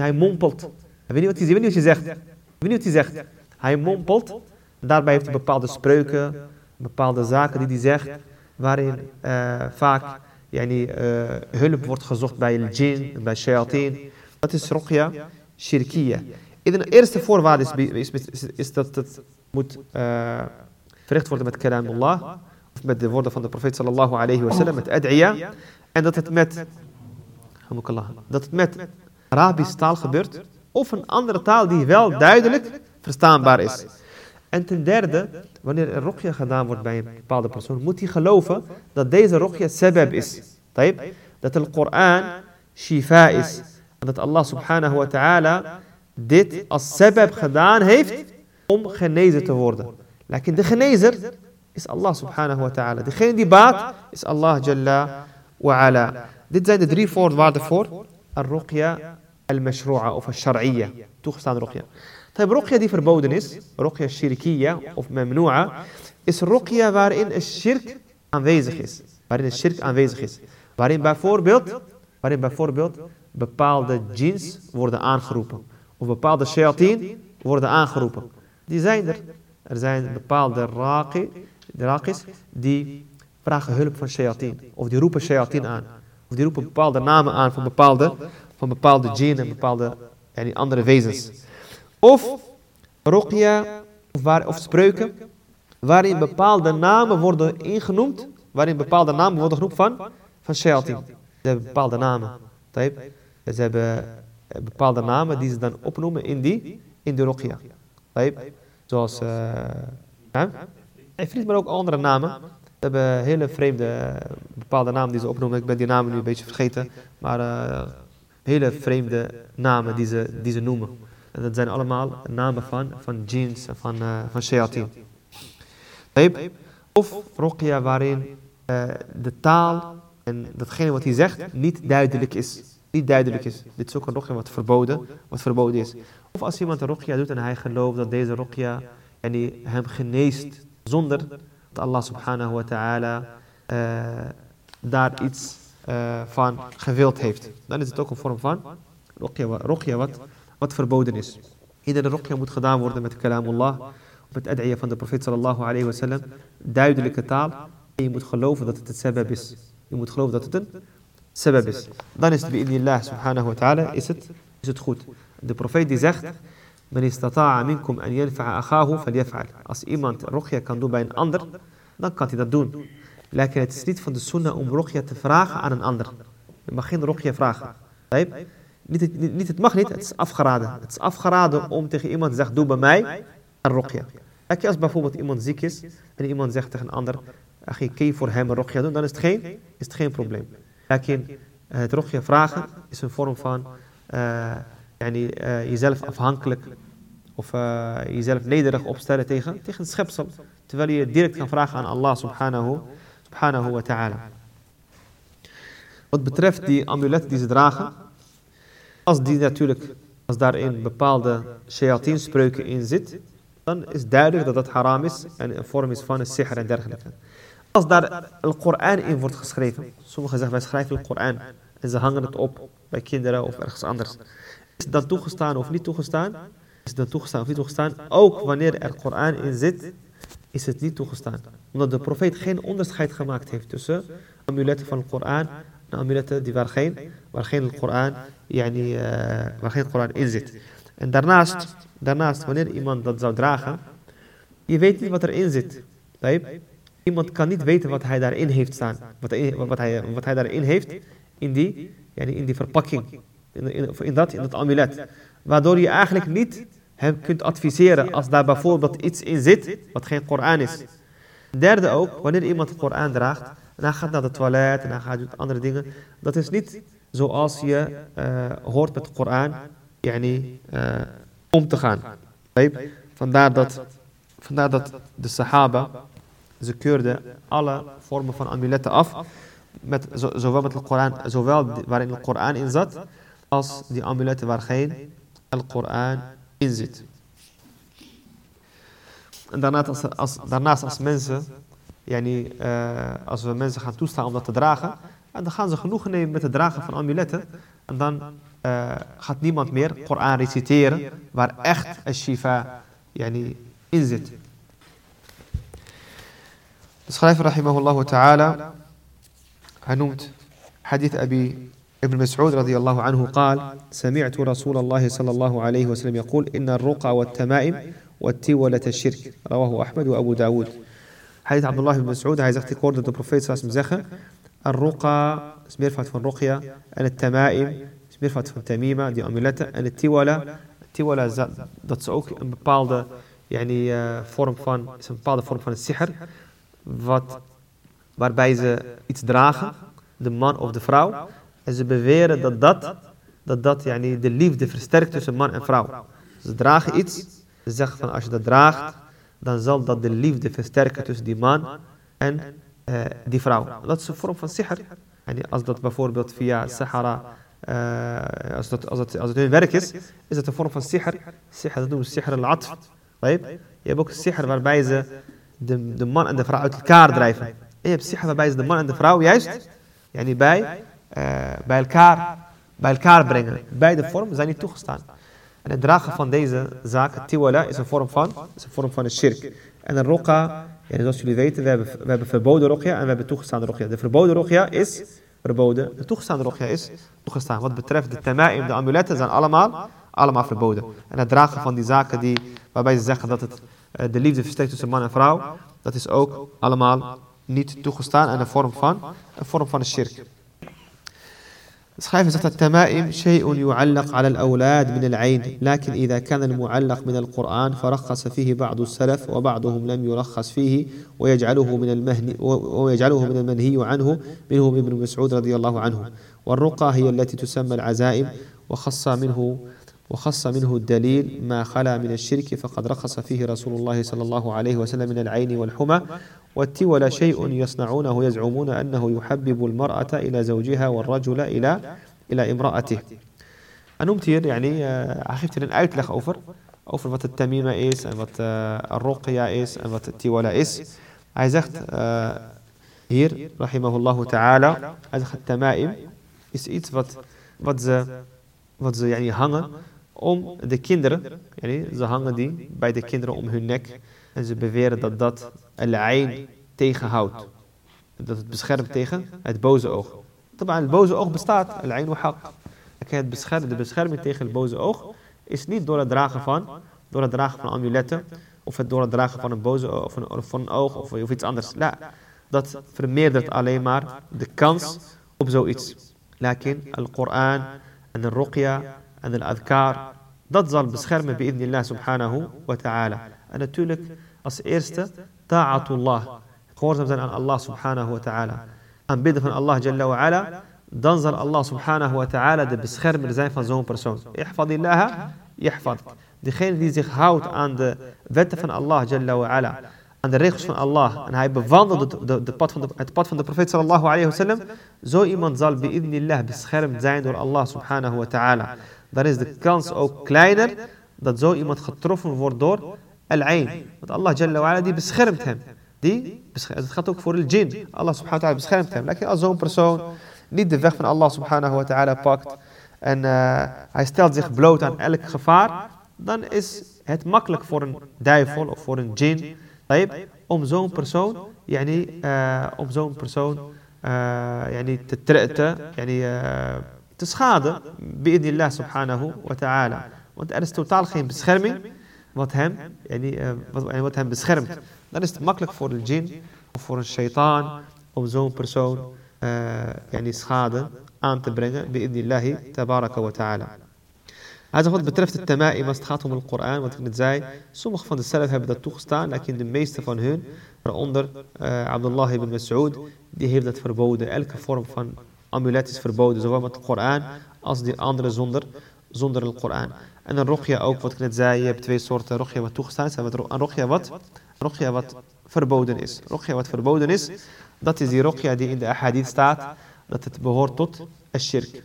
hij mompelt. Weet niet wat hij, zegt. Weet niet wat hij zegt. Hij mompelt. Daarbij heeft hij bepaalde spreuken, bepaalde zaken die hij zegt, waarin uh, vaak yani, uh, hulp wordt gezocht bij de jinn, bij shayateen. Dat is ruqya shirkiya. De eerste voorwaarde is, is, is, dat het moet uh, verricht worden met kalamullah, of met de woorden van de profeet sallallahu alayhi wa sallam, met ad'iyah. En dat het met, dat het met Arabisch taal gebeurt, of een andere taal die wel duidelijk verstaanbaar is. En ten derde, wanneer een rokje gedaan wordt bij een bepaalde persoon, moet hij geloven dat deze rokje sebeb is. Dat de Koran shifa is. En dat Allah subhanahu wa ta'ala dit als sebeb gedaan heeft om genezen te worden. Lekker de genezer is Allah subhanahu wa ta'ala. Degene die baat is Allah jalla wa ala. Dit zijn de drie voorwaarden voor al-ruqya al-mashru'a of al-shar'iyya. Toegestaan ruqya. Taib ruqya die verboden is, ruqya shirkiyya of mamnu'a, is ruqya waarin een shirk aanwezig is. Waarin een shirk aanwezig is. Waarin bijvoorbeeld, waarin bijvoorbeeld bepaalde jins worden aangeroepen. Of bepaalde shayateen worden aangeroepen. Die zijn er. Er zijn bepaalde raqi, raqis die vragen hulp van shayateen. Of die roepen shayateen aan. Of die roepen bepaalde namen aan van bepaalde van bepaalde djinn en bepaalde en andere wezens. Of ruqya of, waar, of spreuken waarin bepaalde namen worden ingenoemd, waarin bepaalde namen worden genoemd van, van shayatin. Ze hebben bepaalde namen. Ze hebben bepaalde namen die ze dan opnoemen in die, in de ruqya. Zoals, uh, ja? maar ook andere namen. Ze hebben hele vreemde, bepaalde namen die ze opnoemen. Ik ben die namen nu een beetje vergeten. Maar uh, hele vreemde namen die ze, die ze noemen. En dat zijn allemaal namen van, van jeans en van, uh, van shayatin. Of ruqya waarin uh, de taal en datgene wat hij zegt niet duidelijk is. Niet duidelijk is. Dit is ook een ruqya wat verboden, wat verboden is. Of als iemand een ruqya doet en hij gelooft dat deze ruqya en die hem geneest zonder dat Allah subhanahu wa ta'ala uh, daar iets uh, van gewild heeft. Dan is het ook een vorm van ruqya, wat, wat verboden is. Iedere ruqya moet gedaan worden met kalamullah, met ad'iyah van de profeet sallallahu alayhi wa sallam. Duidelijke taal. En je moet geloven dat het het sebab is. Je moet geloven dat het een Dan is het bi'idnillah subhanahu wa ta'ala, is het, is goed. De profeet die zegt, minkum akhahu falyaf'al. Als iemand ruqya kan doen bij een ander, dan kan hij dat doen. Lekker, het is niet van de sunnah om ruqya te vragen aan een ander. Je mag geen ruqya vragen. Niet het, niet, het mag niet, het is afgeraden. Het is afgeraden om tegen iemand te zeggen, doe bij mij een. Kijk, als bijvoorbeeld iemand ziek is en iemand zegt tegen een ander, kun je voor hem een doen, dan is het geen, is het geen probleem. Kijk, het ruqya vragen is een vorm van uh, yani, uh, jezelf afhankelijk of jezelf nederig opstellen tegen, tegen het schepsel. Terwijl je direct kan vragen aan Allah subhanahu, subhanahu wa ta'ala. Wat betreft die amulet die ze dragen, als die natuurlijk, als daarin bepaalde shayateen-spreuken in zit, dan is duidelijk dat dat haram is en een vorm is van een sihr en dergelijke. Als daar een Koran in wordt geschreven, sommigen zeggen wij schrijven de Koran en ze hangen het op bij kinderen of ergens anders. Is dat toegestaan of niet toegestaan? Is dat toegestaan of niet toegestaan? Ook wanneer er Koran in zit, is het niet toegestaan. Omdat de profeet geen onderscheid gemaakt heeft tussen amuletten van de Koran en amuletten die waar geen, waar geen Koran, yani, uh, waar geen Koran in zit. En daarnaast, daarnaast, wanneer iemand dat zou dragen, je weet niet wat erin zit. Iemand kan niet weten wat hij daarin heeft staan. Wat hij, wat hij, wat hij daarin heeft in die, in die verpakking. In, in, in, dat, in dat amulet. Waardoor je eigenlijk niet hem kunt adviseren als daar bijvoorbeeld iets in zit wat geen Koran is. Derde ook, wanneer iemand de Koran draagt en hij gaat naar de toilet en hij gaat doen andere dingen. Dat is niet zoals je uh, hoort met de Koran yani, uh, om te gaan. Vandaar dat, vandaar dat de Sahaba, ze keurden alle vormen van amuletten af. Met, zo, zowel met de Koran, zowel waarin de Koran in zat, als die amuletten waar geen Al-Koran in zit. En daarnaast als, daarnaast als mensen, yani, uh, als we mensen gaan toestaan om dat te dragen, en dan gaan ze genoegen nemen met het dragen van amuletten. En dan uh, gaat niemand meer Koran reciteren waar echt een shifa yani, in zit. الصحيح رحمه الله تعالى هنمت حديث أبي ابن مسعود رضي الله عنه قال سمعت رسول الله صلى الله عليه وسلم يقول إن الرقى والتمائم والتولة الشرك رواه أحمد وأبو داود حديث عبد الله بن مسعود هاي زختي كورد دو بروفيت ساس مزخة الرقى سمير فن رقية أن التمائم سمير فن تميمة دي أميلته أن التولة التولة زاد dat ze يعني vorm فان is een bepaalde vorm السحر wat waarbij ze iets dragen de man of de vrouw En ze beweren dat dat, dat, dat yani, de liefde versterkt tussen man en vrouw. Ze dragen iets. Ze zeggen van als je dat draagt, dan zal dat de liefde versterken tussen die man en uh, die vrouw. Dat is een vorm van sihr. Yani als dat bijvoorbeeld via Sahara, uh, als, dat, als, als het hun werk is, is het een vorm van sihr. Sihr, dat noemen ze sihr al-atf. Je hebt ook sihr waarbij ze de, de man en de vrouw uit elkaar drijven. En je hebt sihr waarbij ze de man en de vrouw juist yani bij uh, bij, elkaar, bij elkaar brengen. Beide vormen zijn niet toegestaan. En het dragen van deze zaken, tiwala, is een vorm van, is een vorm van een shirk. En een roqa, ja, zoals jullie weten, we hebben, we hebben verboden roqya en we hebben toegestaande roqya. De verboden roqya is verboden, de toegestaande roqya is toegestaan. Wat betreft de tamaim, de amuletten, zijn allemaal, allemaal verboden. En het dragen van die zaken die, waarbij ze zeggen dat het de liefde versterkt tussen man en vrouw, dat is ook allemaal niet toegestaan en een vorm van, een vorm van een shirk. zegt التمائم شيء يعلق على الأولاد من العين لكن إذا كان المعلق من القرآن فرخص فيه بعض السلف وبعضهم لم يرخص فيه ويجعله من المهني ويجعله من المنهي عنه منهم ابن مسعود رضي الله عنه والرقى هي التي تسمى العزائم وخص منه وخص منه الدليل ما خلا من الشرك فقد رخص فيه رسول الله صلى الله عليه وسلم من العين والحمى والتول شيء يصنعونه يزعمون أنه يحبب المرأة إلى زوجها والرجل إلى إلى امرأته. أنمتير يعني عخفتر أن آيت لخ أوفر. أوفر فت التميمة إيس فت آه، الرقية إيس فت التولة إيس. عايزخت آه، هير رحمه الله تعالى عايزخت التمائم إيس إيس فت فت فت يعني هنه om de kinderen, ze hangen die bij de kinderen om hun nek en ze beweren dat dat al-ain tegenhoudt. Dat het beschermt tegen het boze oog. Het boze oog bestaat, haq. Het beschermen, de bescherming tegen het boze oog is niet door het dragen van, door het dragen van amuletten of het door het dragen van een boze oog of een, een oog of, of iets anders. La, dat vermeerdert alleen maar de kans op zoiets. Lakin al-Quran en de ruqya en de adkar, dat zal beschermen bi'idnillah subhanahu wa ta'ala. En natuurlijk als eerste ta'atullah. Gehoorzaam zijn aan Allah subhanahu wa ta'ala. Aanbidden van Allah jalla wa ala. Dan zal Allah subhanahu wa ta'ala de beschermer zijn van zo'n persoon. Ihfadillaha, ihfad. Degene die zich houdt aan de wetten van Allah jalla wa ala. Aan de regels van Allah. En hij bewandelt het, de, pad van de, het pad van de profeet sallallahu alayhi wa sallam. Zo iemand zal bi'idnillah beschermd zijn door Allah subhanahu wa ta'ala. Dan is de kans ook kleiner dat zo iemand getroffen wordt door al-ain. Want Allah Jalla wa die beschermt hem. Die beschermt, het gaat ook voor de jinn. Allah subhanahu wa ta'ala beschermt hem. Lekker als zo'n persoon niet de weg van Allah subhanahu wa ta'ala pakt en uh, hij stelt zich bloot aan elk gevaar, dan is het makkelijk voor een duivel of voor een jinn om zo'n persoon, yani, uh, om zo'n persoon uh, yani, te, uh, te schaden, bi'idnillah subhanahu wa ta'ala. Want er is totaal geen bescherming wat hem, yani, uh, wat, hem beschermt. Dan is het makkelijk voor een jinn of voor een shaitaan om zo'n persoon uh, schade aan te brengen. Bi'idnillahi tabaraka wa ta'ala. Hij zegt wat betreft het tama'im als het gaat om de Koran, wat ik net zei. Sommige van de zelf hebben dat toegestaan, maar de meeste van hun, waaronder uh, Abdullah ibn Mas'ud, die heeft dat verboden. Elke vorm van amulet is verboden, zowel met de Koran als die andere zonder, zonder de Koran. En een rogja ook, wat ik net zei, je hebt twee soorten rogja wat toegestaan is. Een rogja wat? Rogja wat verboden is. Rogja wat verboden is, dat is die rogja die in de ahadith staat, dat het behoort tot الشرك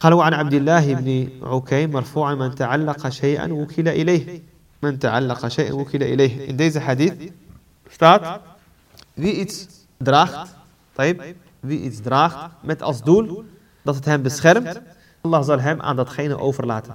قالوا عن عبد الله بن عكيم مرفوعا من تعلق شيئا وكل إليه من تعلق شيئا وكل إليه in deze hadith staat wie iets draagt طيب, wie iets draagt met als doel dat het hem beschermt Allah zal hem aan datgene overlaten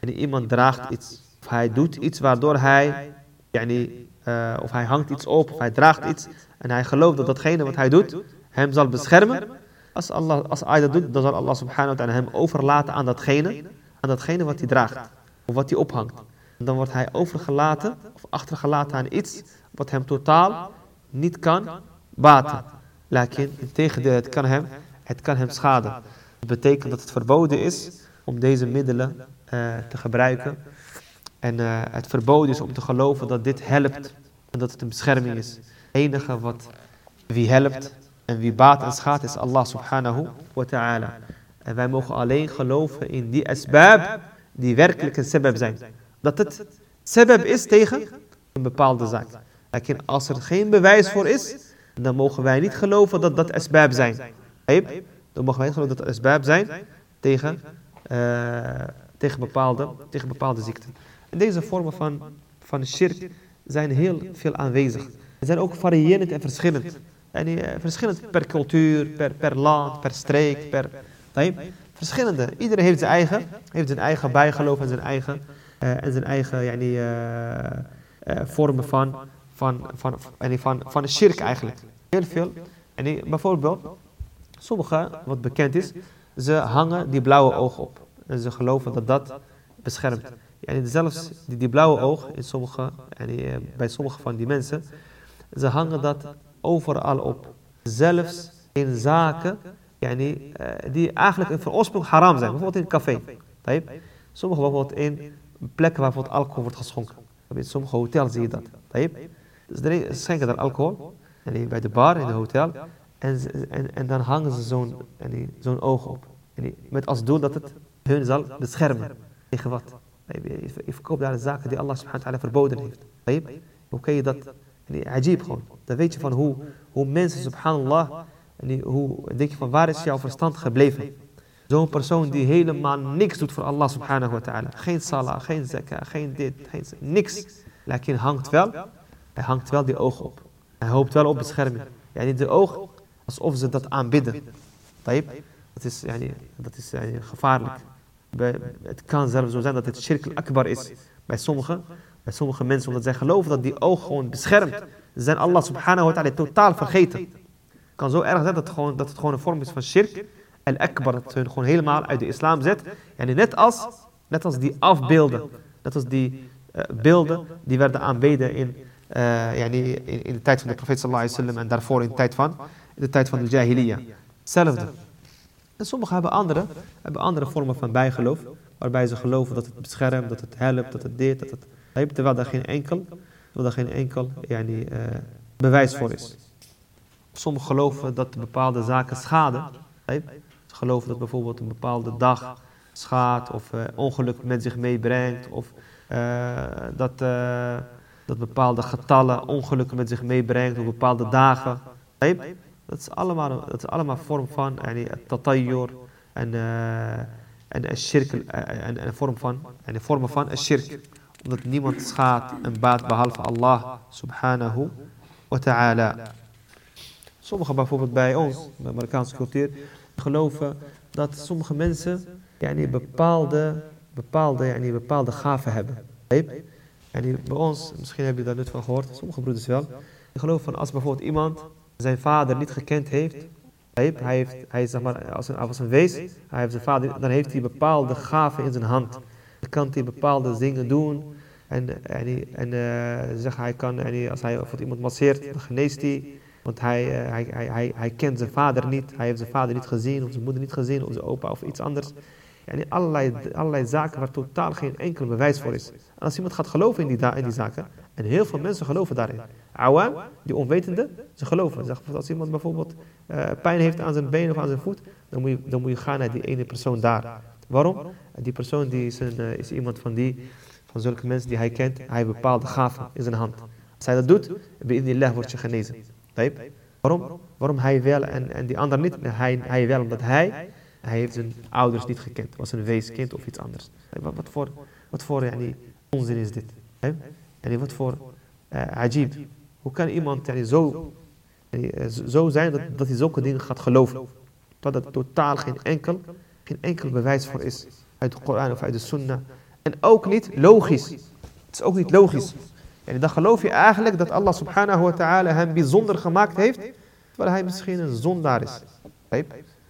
En iemand draagt iets, of hij doet iets waardoor hij, uh, of hij hangt iets op, of hij draagt iets, en hij gelooft dat datgene wat hij doet, hem zal beschermen. Als, Allah, als hij dat doet, dan zal Allah subhanahu wa ta'ala hem overlaten aan datgene, aan datgene wat hij draagt, of wat hij ophangt. En dan wordt hij overgelaten, of achtergelaten aan iets, wat hem totaal niet kan baten. Lakin, in tegendeel, het kan hem, het kan hem schaden. Dat betekent dat het verboden is om deze middelen uh, te gebruiken. En uh, het verboden is om te geloven dat dit helpt en dat het een bescherming is. Het enige wat wie helpt en wie baat en schaadt is Allah subhanahu wa ta'ala. En wij mogen alleen geloven in die asbab die werkelijk een sebab zijn. Dat het sebab is tegen een bepaalde zaak. Lekker als er geen bewijs voor is, dan mogen wij niet geloven dat dat asbab zijn. Dan mogen wij niet geloven dat dat asbab zijn tegen uh, tegen bepaalde, tegen bepaalde ziekten. En deze vormen van, van shirk zijn heel veel aanwezig. Ze zijn ook variërend en verschillend. En uh, verschillend per cultuur, per, per land, per streek, per... Verschillende. Iedereen heeft zijn eigen, heeft zijn eigen bijgeloof en zijn eigen, uh, en zijn eigen yani, vormen van, van, van, van, van, de shirk eigenlijk. Heel veel. En bijvoorbeeld, sommige, wat bekend is, ze hangen die blauwe oog op. En ze geloven dat dat beschermt. En zelfs die, die blauwe oog in sommige, en eh, bij sommige van die mensen, ze hangen dat overal op. Zelfs in zaken yani, die eigenlijk van oorsprong haram zijn. Bijvoorbeeld in een café. Sommige bijvoorbeeld in plekken waar alcohol wordt geschonken. In sommige hotels zie je dat. Ze schenken daar alcohol. En bij de bar, in de hotel. En, en, en dan hangen ze zo'n zo'n oog op. En met als doel dat het hun zal beschermen. Tegen wat? Je verkoopt daar zaken die Allah subhanahu wa ta'ala verboden heeft. Hoe kun je dat? Ajib gewoon. Dan weet je van hoe, hoe mensen subhanallah. Hoe denk je van waar is jouw verstand gebleven? Zo'n persoon die helemaal niks doet voor Allah subhanahu wa ta'ala. Geen salah, geen zakah, geen dit, geen niks. Lakin hangt wel. Hij hangt wel die ogen op. Hij hoopt wel op bescherming. Ja, niet de oog alsof ze dat aanbidden. Dat is, yani, dat is yani, gevaarlijk. Bij, het kan zelfs zo zijn dat het shirk akbar is bij. Bij sommige mensen, omdat zij geloven dat die oog gewoon beschermt. Ze zijn Allah subhanahu wa ta'ala totaal vergeten. Het kan zo erg zijn dat het gewoon, dat het gewoon een vorm is van shirk. El akbar, dat hun gewoon helemaal uit de islam zet. Yani net, als, net als die afbeelden. Net als die uh, beelden die werden aanbeden in, uh, yani in, de tijd van de profeet sallallahu wasallam. En daarvoor in de tijd van, de tijd van de jahiliyyah. Hetzelfde. En sommigen hebben andere, hebben andere vormen van bijgeloof, waarbij ze geloven dat het beschermt, dat het helpt, dat het dit, dat het... Terwijl daar geen enkel, terwijl daar geen enkel yani, uh, bewijs voor is. Sommigen geloven dat bepaalde zaken schaden. Ze geloven dat bijvoorbeeld een bepaalde dag schaadt of uh, ongeluk met zich meebrengt. Of dat, dat bepaalde getallen ongelukken met zich meebrengt op bepaalde dagen. Dat is allemaal, dat is allemaal vorm van yani, tatayyur en, uh, en, shirk, en, en een vorm van, en vormen van een shirk. Omdat niemand schaadt en baat behalve Allah subhanahu wa ta'ala. Sommigen bijvoorbeeld bij ons, bij Marokkaanse cultuur, geloven dat sommige mensen yani, bepaalde, bepaalde, yani, bepaalde gaven hebben. En bij ons, misschien heb je daar net van gehoord, sommige broeders wel, die geloven van als bijvoorbeeld iemand zijn vader niet gekend heeft, hij, heeft, hij is zeg maar, als een, als een wees, hij heeft zijn vader, dan heeft hij bepaalde gaven in zijn hand. Dan kan hij bepaalde dingen doen. En, en, en uh, zeg, hij kan, en als hij of iemand masseert, dan geneest hij. Want hij, uh, hij, hij, hij, hij kent zijn vader niet, hij heeft zijn vader niet gezien, of zijn moeder niet gezien, of zijn opa of iets anders. En allerlei, allerlei zaken waar totaal geen enkel bewijs voor is. En als iemand gaat geloven in die, in die zaken, en heel veel mensen geloven daarin. Awam, die onwetende, ze geloven. Zeg, als iemand bijvoorbeeld uh, pijn heeft aan zijn been of aan zijn voet, dan moet, je, dan moet je gaan naar die ene persoon daar. Waarom? Die persoon die is, een, uh, is iemand van, die, van zulke mensen die hij kent, hij heeft bepaalde gaven in zijn hand. Als hij dat doet, bi'idnillah word je genezen. Waarom? Waarom hij wel en, en die ander niet? Hij, hij wel, omdat hij, hij heeft zijn ouders niet gekend. Was een weeskind of iets anders. Wat, voor, wat voor yani, onzin is dit? En wat voor uh. Hoe kan iemand yani, zo, yani, zo zijn dat, dat hij zulke dingen gaat geloven? Dat er totaal geen enkel, geen enkel bewijs voor is. Uit de Koran of uit de Sunnah. En ook niet logisch. Het is ook niet logisch. En dan geloof je eigenlijk dat Allah subhanahu wa ta'ala hem bijzonder gemaakt heeft. Terwijl hij misschien een zondaar is.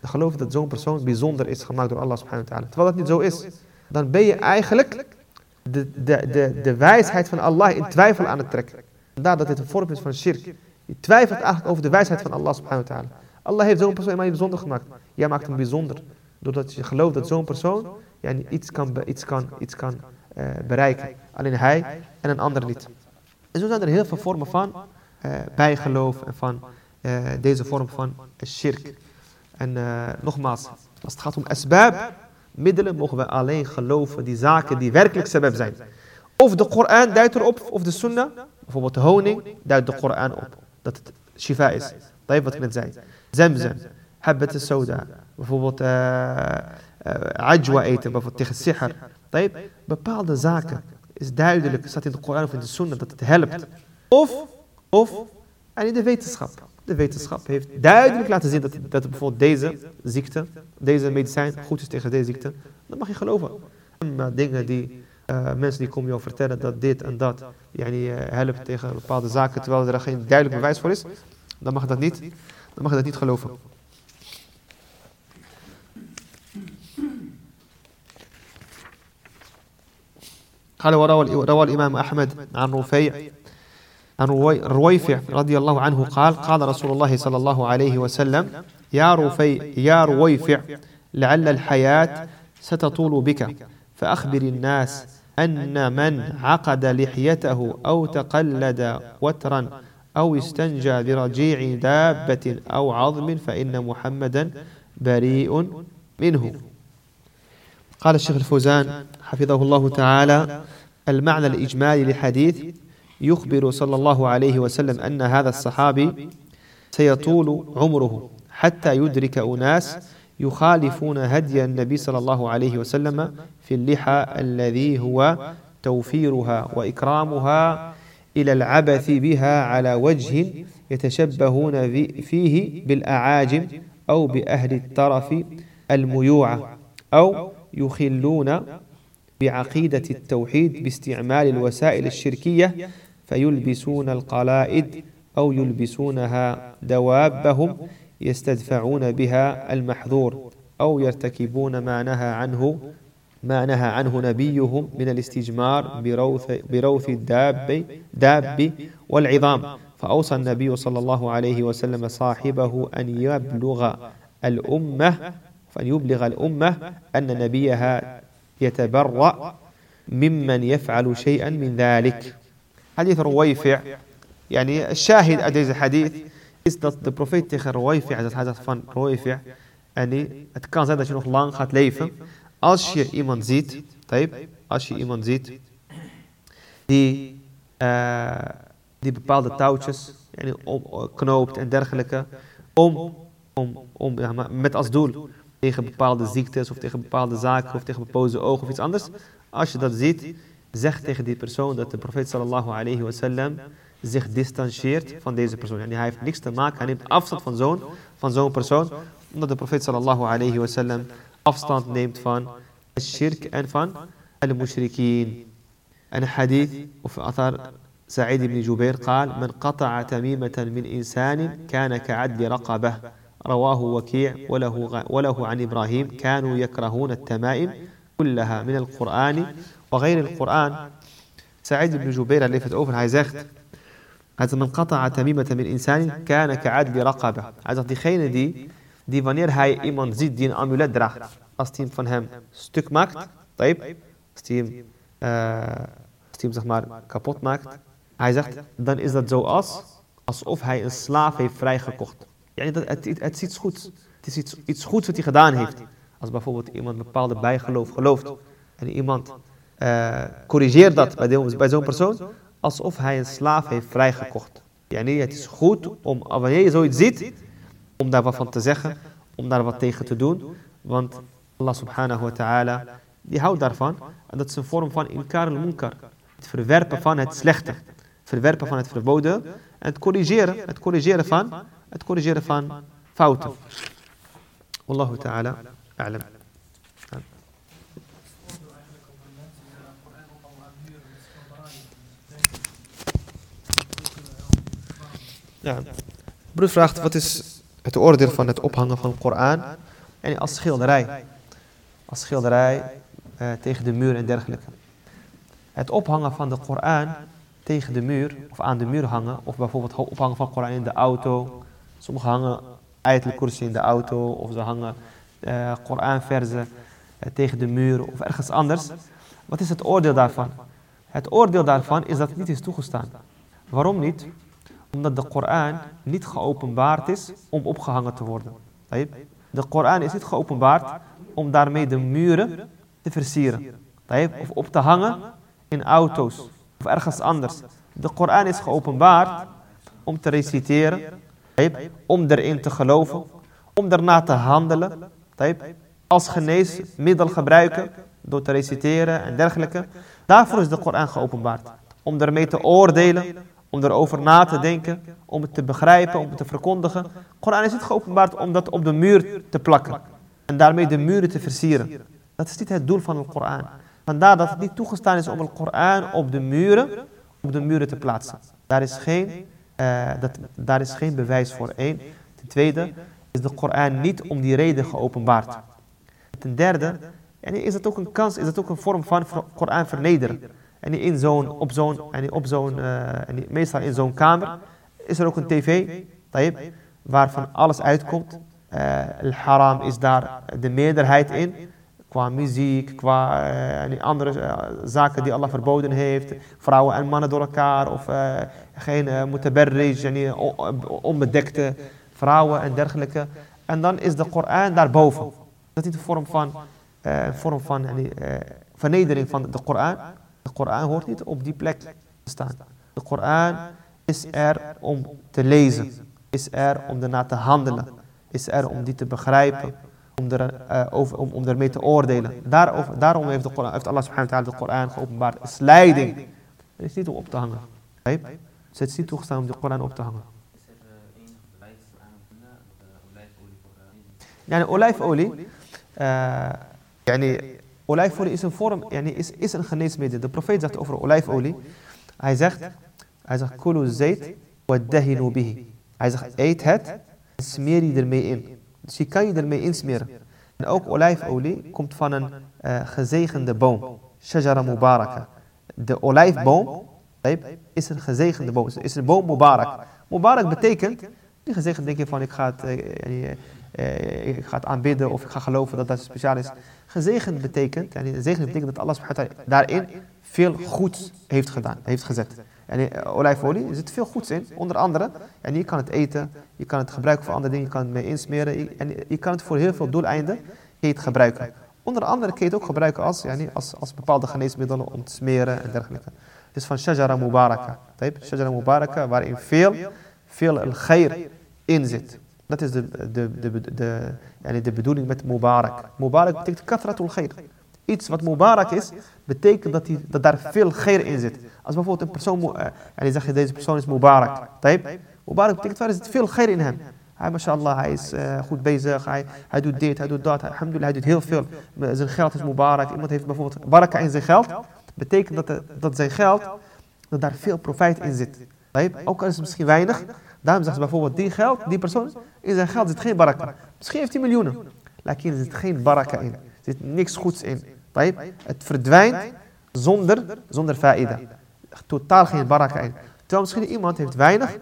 Dan geloof je dat zo'n persoon bijzonder is gemaakt door Allah subhanahu wa ta'ala. Terwijl dat niet zo is. Dan ben je eigenlijk de, de, de, de wijsheid van Allah in twijfel aan het trekken. Vandaar dat dit een vorm is van shirk. Je twijfelt eigenlijk over de wijsheid van Allah subhanahu wa ta'ala. Allah heeft zo'n persoon bijzonder gemaakt. Jij maakt hem bijzonder. Doordat je gelooft dat zo'n persoon iets kan, iets kan, iets kan uh, bereiken. Alleen hij en een ander niet. En zo zijn er heel veel vormen van uh, bijgeloof en van uh, deze vorm van shirk. En nogmaals, als het gaat om asbab, middelen mogen we alleen geloven die zaken die werkelijk sebeb zijn. Of de Koran duidt erop, of de Sunnah, bijvoorbeeld de honing, duidt de Koran op. Dat het shifa is. Dat is wat ik net zei. Zemzem, habbat soda, bijvoorbeeld uh, ajwa eten, bijvoorbeeld tegen sihr. Bepaalde zaken is duidelijk, staat in de Koran of in de Sunnah, dat het helpt. Of, of, en in de wetenschap. De wetenschap heeft duidelijk laten zien dat, dat bijvoorbeeld deze ziekte, deze medicijn goed is tegen deze ziekte. Dat mag je geloven. Maar dingen die uh, mensen die komen jou vertellen dat dit en dat yani, uh, helpt tegen bepaalde zaken, terwijl er geen duidelijk bewijs voor is, dan mag je dat niet, dan mag je dat niet geloven. قال وروى الإمام أحمد عن رفيع عن رويفع رضي الله عنه قال قال رسول الله صلى الله عليه وسلم يا رفي يا رويفع لعل الحياة ستطول بك فأخبر الناس أن من عقد لحيته أو تقلد وترا أو استنجى برجيع دابة أو عظم فإن محمدا بريء منه. قال الشيخ الفوزان حفظه الله تعالى المعنى الإجمالي لحديث يخبر صلى الله عليه وسلم أن هذا الصحابي سيطول عمره حتى يدرك أناس يخالفون هدي النبي صلى الله عليه وسلم في اللحى الذي هو توفيرها وإكرامها إلى العبث بها على وجه يتشبهون فيه بالأعاجم أو بأهل الترف الميوعة أو يخلون بعقيدة التوحيد باستعمال الوسائل الشركية فيلبسون القلائد أو يلبسونها دوابهم يستدفعون بها المحظور أو يرتكبون ما نهى عنه ما نهى عنه نبيهم من الاستجمار بروث, بروث الداب داب والعظام. فأوصى النبي صلى الله عليه وسلم صاحبه أن يبلغ الأمة فأن يبلغ الأمة أن نبيها يتبرأ ممن يفعل شيئا من ذلك. حديث رويفع يعني الشاهد أدريز الحديث is dat de profeet tegen Roifi, dat hij zegt van Roifi, en het kan zijn dat je nog lang gaat leven, als je iemand ziet, taib, als je iemand ziet die, uh, die bepaalde touwtjes yani, om, knoopt en dergelijke, om, om, om ja, met als doel tegen bepaalde ziektes of tegen bepaalde zaken of tegen bepaalde ogen of iets anders. Als je dat ziet, zeg tegen die persoon dat de profeet sallallahu alayhi wasallam zich distancieert van deze persoon. En hij heeft niks te maken, hij neemt afstand van zo'n van zo'n persoon, omdat de profeet sallallahu alayhi wasallam afstand neemt van shirk en van al-mushrikeen. En hadith of athar سعيد بن جبير قال من قطع تميمة من إنسان كان كعدل رقبة رواه وكيع وله, وله عن إبراهيم كانوا يكرهون التمائم كلها من القرآن وغير القرآن سعيد بن جبير اللي في over hij zegt Hij من قطع تميمة من إنسان كان كعدل رقبة Hij zegt diegene die, die wanneer hij iemand ziet die een amulet draagt als hij hem van hem stuk maakt طيب als hij hem, uh, als hij hem zeg maar kapot maakt hij zegt dan is dat zoals alsof hij een slaaf heeft vrijgekocht Ja, het, het, het is iets goeds. Het is iets, iets goeds wat hij gedaan heeft. Als bijvoorbeeld iemand een bepaalde bijgeloof gelooft. En iemand uh, corrigeert dat bij, bij zo'n persoon. Alsof hij een slaaf heeft vrijgekocht. Nee, het is goed om, wanneer je zoiets ziet, om daar wat van te zeggen. Om daar wat tegen te doen. Want Allah subhanahu wa ta'ala, die houdt daarvan. En dat is een vorm van inkar al-munkar. Het verwerpen van het slechte. Het verwerpen van het verboden. En het corrigeren, het corrigeren van het corrigeren van fouten. Wallahu ta'ala a'lam. Ja. Broer vraagt, wat is het oordeel van het ophangen van de Koran en als schilderij? Als schilderij uh, tegen de muur en dergelijke. Het ophangen van de Koran tegen de muur, of aan de muur hangen, of bijvoorbeeld ophangen van de Koran in de auto, Sommigen hangen Ayatul Kursi in de auto of ze hangen uh, Koranverzen uh, tegen de muur of ergens anders. Wat is het oordeel daarvan? Het oordeel daarvan is dat het niet is toegestaan. Waarom niet? Omdat de Koran niet geopenbaard is om opgehangen te worden. De Koran is niet geopenbaard om daarmee de muren te versieren. Of op te hangen in auto's of ergens anders. De Koran is geopenbaard om te reciteren om erin te geloven, om daarna te handelen, als geneesmiddel gebruiken, door te reciteren en dergelijke. Daarvoor is de Koran geopenbaard. Om ermee te oordelen, om erover na te denken, om het te begrijpen, om het te verkondigen. Koran is niet geopenbaard om dat op de muur te plakken en daarmee de muren te versieren. Dat is niet het doel van de Koran. Vandaar dat het niet toegestaan is om de Koran op de muren, op de muren te plaatsen. Daar is geen uh, dat, daar is geen bewijs voor. één. Ten tweede is de Koran niet om die reden geopenbaard. Ten derde en is het ook een kans, is het ook een vorm van Koran vernederen. En in zo'n, op zo'n, en op zo'n, uh, en meestal in zo'n kamer is er ook een tv, taib, waarvan alles uitkomt. al-haram is daar de meerderheid in. Qua muziek, qua uh, andere zaken die Allah verboden heeft. Vrouwen en mannen door elkaar. Of geen uh, mutaberrij, onbedekte vrouwen en dergelijke. En dan is de Koran daarboven. Dat is een vorm van, een vorm van vernedering van de Koran. De Koran hoort niet op die plek te staan. De Koran is er om te lezen. Is er om ernaar te handelen. Is er om die te begrijpen. Om, er, uh, over, om, om ermee te oordelen. Daarover, daarom heeft, de Koran, heeft Allah subhanahu wa ta'ala de Koran geopenbaard. Het is leiding. Het is niet om op te hangen. Het is niet toegestaan om de Koran op te hangen. Ja, de olijfolie. Uh, yani, olijfolie is een vorm, yani is, is een geneesmiddel. De profeet zegt over olijfolie. Hij zegt, hij zegt, kulu zayt wa dahinu bihi. Hij zegt, eet het en smeer je ermee in. Dus je kan je ermee insmeren. En ook olijfolie komt van een uh, gezegende boom. Shajara Mubaraka. De olijfboom is een gezegende boom. Is een boom Mubarak. Mubarak betekent, niet gezegend denk je van ik ga het, uh, uh, ik ga het aanbidden of ik ga geloven dat dat speciaal is. Gezegend betekent, en gezegend betekent dat Allah subhanahu wa daarin veel goed heeft gedaan, heeft gezet. En uh, olijfolie, er zit veel goeds in. Onder andere, en je kan het eten, je kan het gebruiken voor andere dingen, je kan het mee insmeren. en je kan het voor heel veel doeleinden het gebruiken. Onder andere kun je het ook gebruiken als, als, als bepaalde geneesmiddelen om te smeren en dergelijke. Is van shajara mubaraka. Shajara mubaraka, waarin veel, veel al-ghair in zit. Dat is de, de, de, de, de, bedoeling met mubarak. Mubarak betekent kathratul ghair. Iets wat mubarak is, betekent dat, die, dat daar veel geer in zit. Als bijvoorbeeld een persoon, uh, en die zegt deze persoon is mubarak. Mubarak betekent waar er zit veel geer in hem. Hij, mashallah, hij is uh, goed bezig, hij, hij doet dit, hij doet dat, alhamdulillah, hij doet heel veel. Zijn geld is mubarak. Iemand heeft bijvoorbeeld baraka in zijn geld. Betekent dat, de, dat zijn geld, dat daar veel profijt in zit. Ook al is het misschien weinig. Daarom zegt ze bijvoorbeeld, die geld, die persoon, in zijn geld zit geen baraka. Misschien heeft hij miljoenen. Lakin er zit geen baraka in. Er zit niks goeds in. Het verdwijnt zonder, zonder faida. Totaal geen baraka in. Terwijl misschien iemand heeft weinig.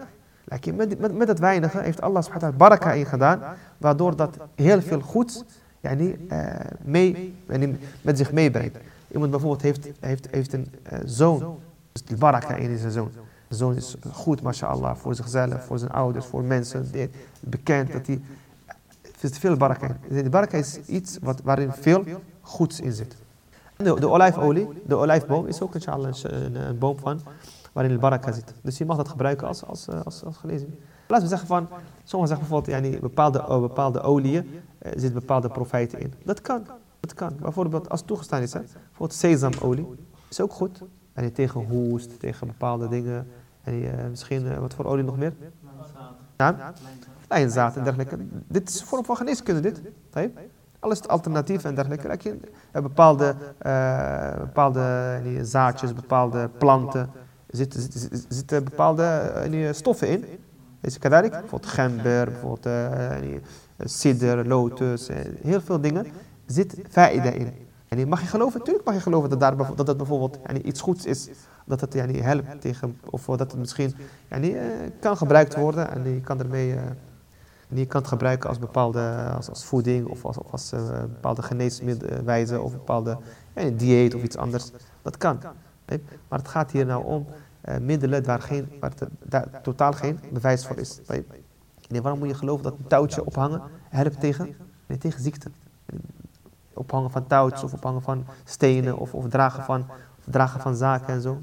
Met, met, met het weinige heeft Allah subhanahu baraka in gedaan. Waardoor dat heel veel goeds yani, uh, mee, yani, met zich meebrengt. Iemand bijvoorbeeld heeft, heeft, heeft een uh, zoon. Dus de baraka in zijn zoon. De zoon is goed, mashallah, voor zichzelf, voor zijn ouders, voor mensen. Bekend dat hij... Er zit veel baraka in. De baraka is iets wat, waarin veel goeds in zit. De, de olijfolie, de olijfboom, is ook een, een, een boom van waarin de baraka zit. Dus je mag dat gebruiken als, als, eh, als, als genezing. Laten we zeggen van, sommigen zeggen bijvoorbeeld, ja, bepaalde, oh, bepaalde oliën, er zitten bepaalde profijten in. Dat kan, dat kan. Bijvoorbeeld als het toegestaan is, hè, bijvoorbeeld sesamolie, is ook goed. En tegen hoest, tegen bepaalde dingen. En je, uh, misschien, uh, wat voor olie nog meer? Ja? Lijnzaad en dergelijke. Dit is een vorm van geneeskunde, dit. Alles alternatief en dergelijke. Er bepaalde, uh, bepaalde zaadjes, bepaalde planten, zitten, bepaalde stoffen in. Is kadarik? Bijvoorbeeld gember, bijvoorbeeld cider, lotus, heel veel dingen. Zit faida in. En mag je geloven? Natuurlijk mag je geloven dat, daar, dat het bijvoorbeeld iets goeds is. Dat het yani, helpt tegen, of dat het misschien yani, kan gebruikt worden en je kan ermee je kan het gebruiken als bepaalde als, als voeding of als, of als uh, bepaalde geneeswijze of bepaalde dieet of iets anders. Dat kan. Maar het gaat hier nou om middelen waar, geen, waar totaal geen bewijs voor is. Waarom moet je geloven dat een touwtje ophangen helpt tegen, nee, tegen ziekte? Ophangen van touwtjes of ophangen van stenen of, of dragen, van, dragen van zaken en zo.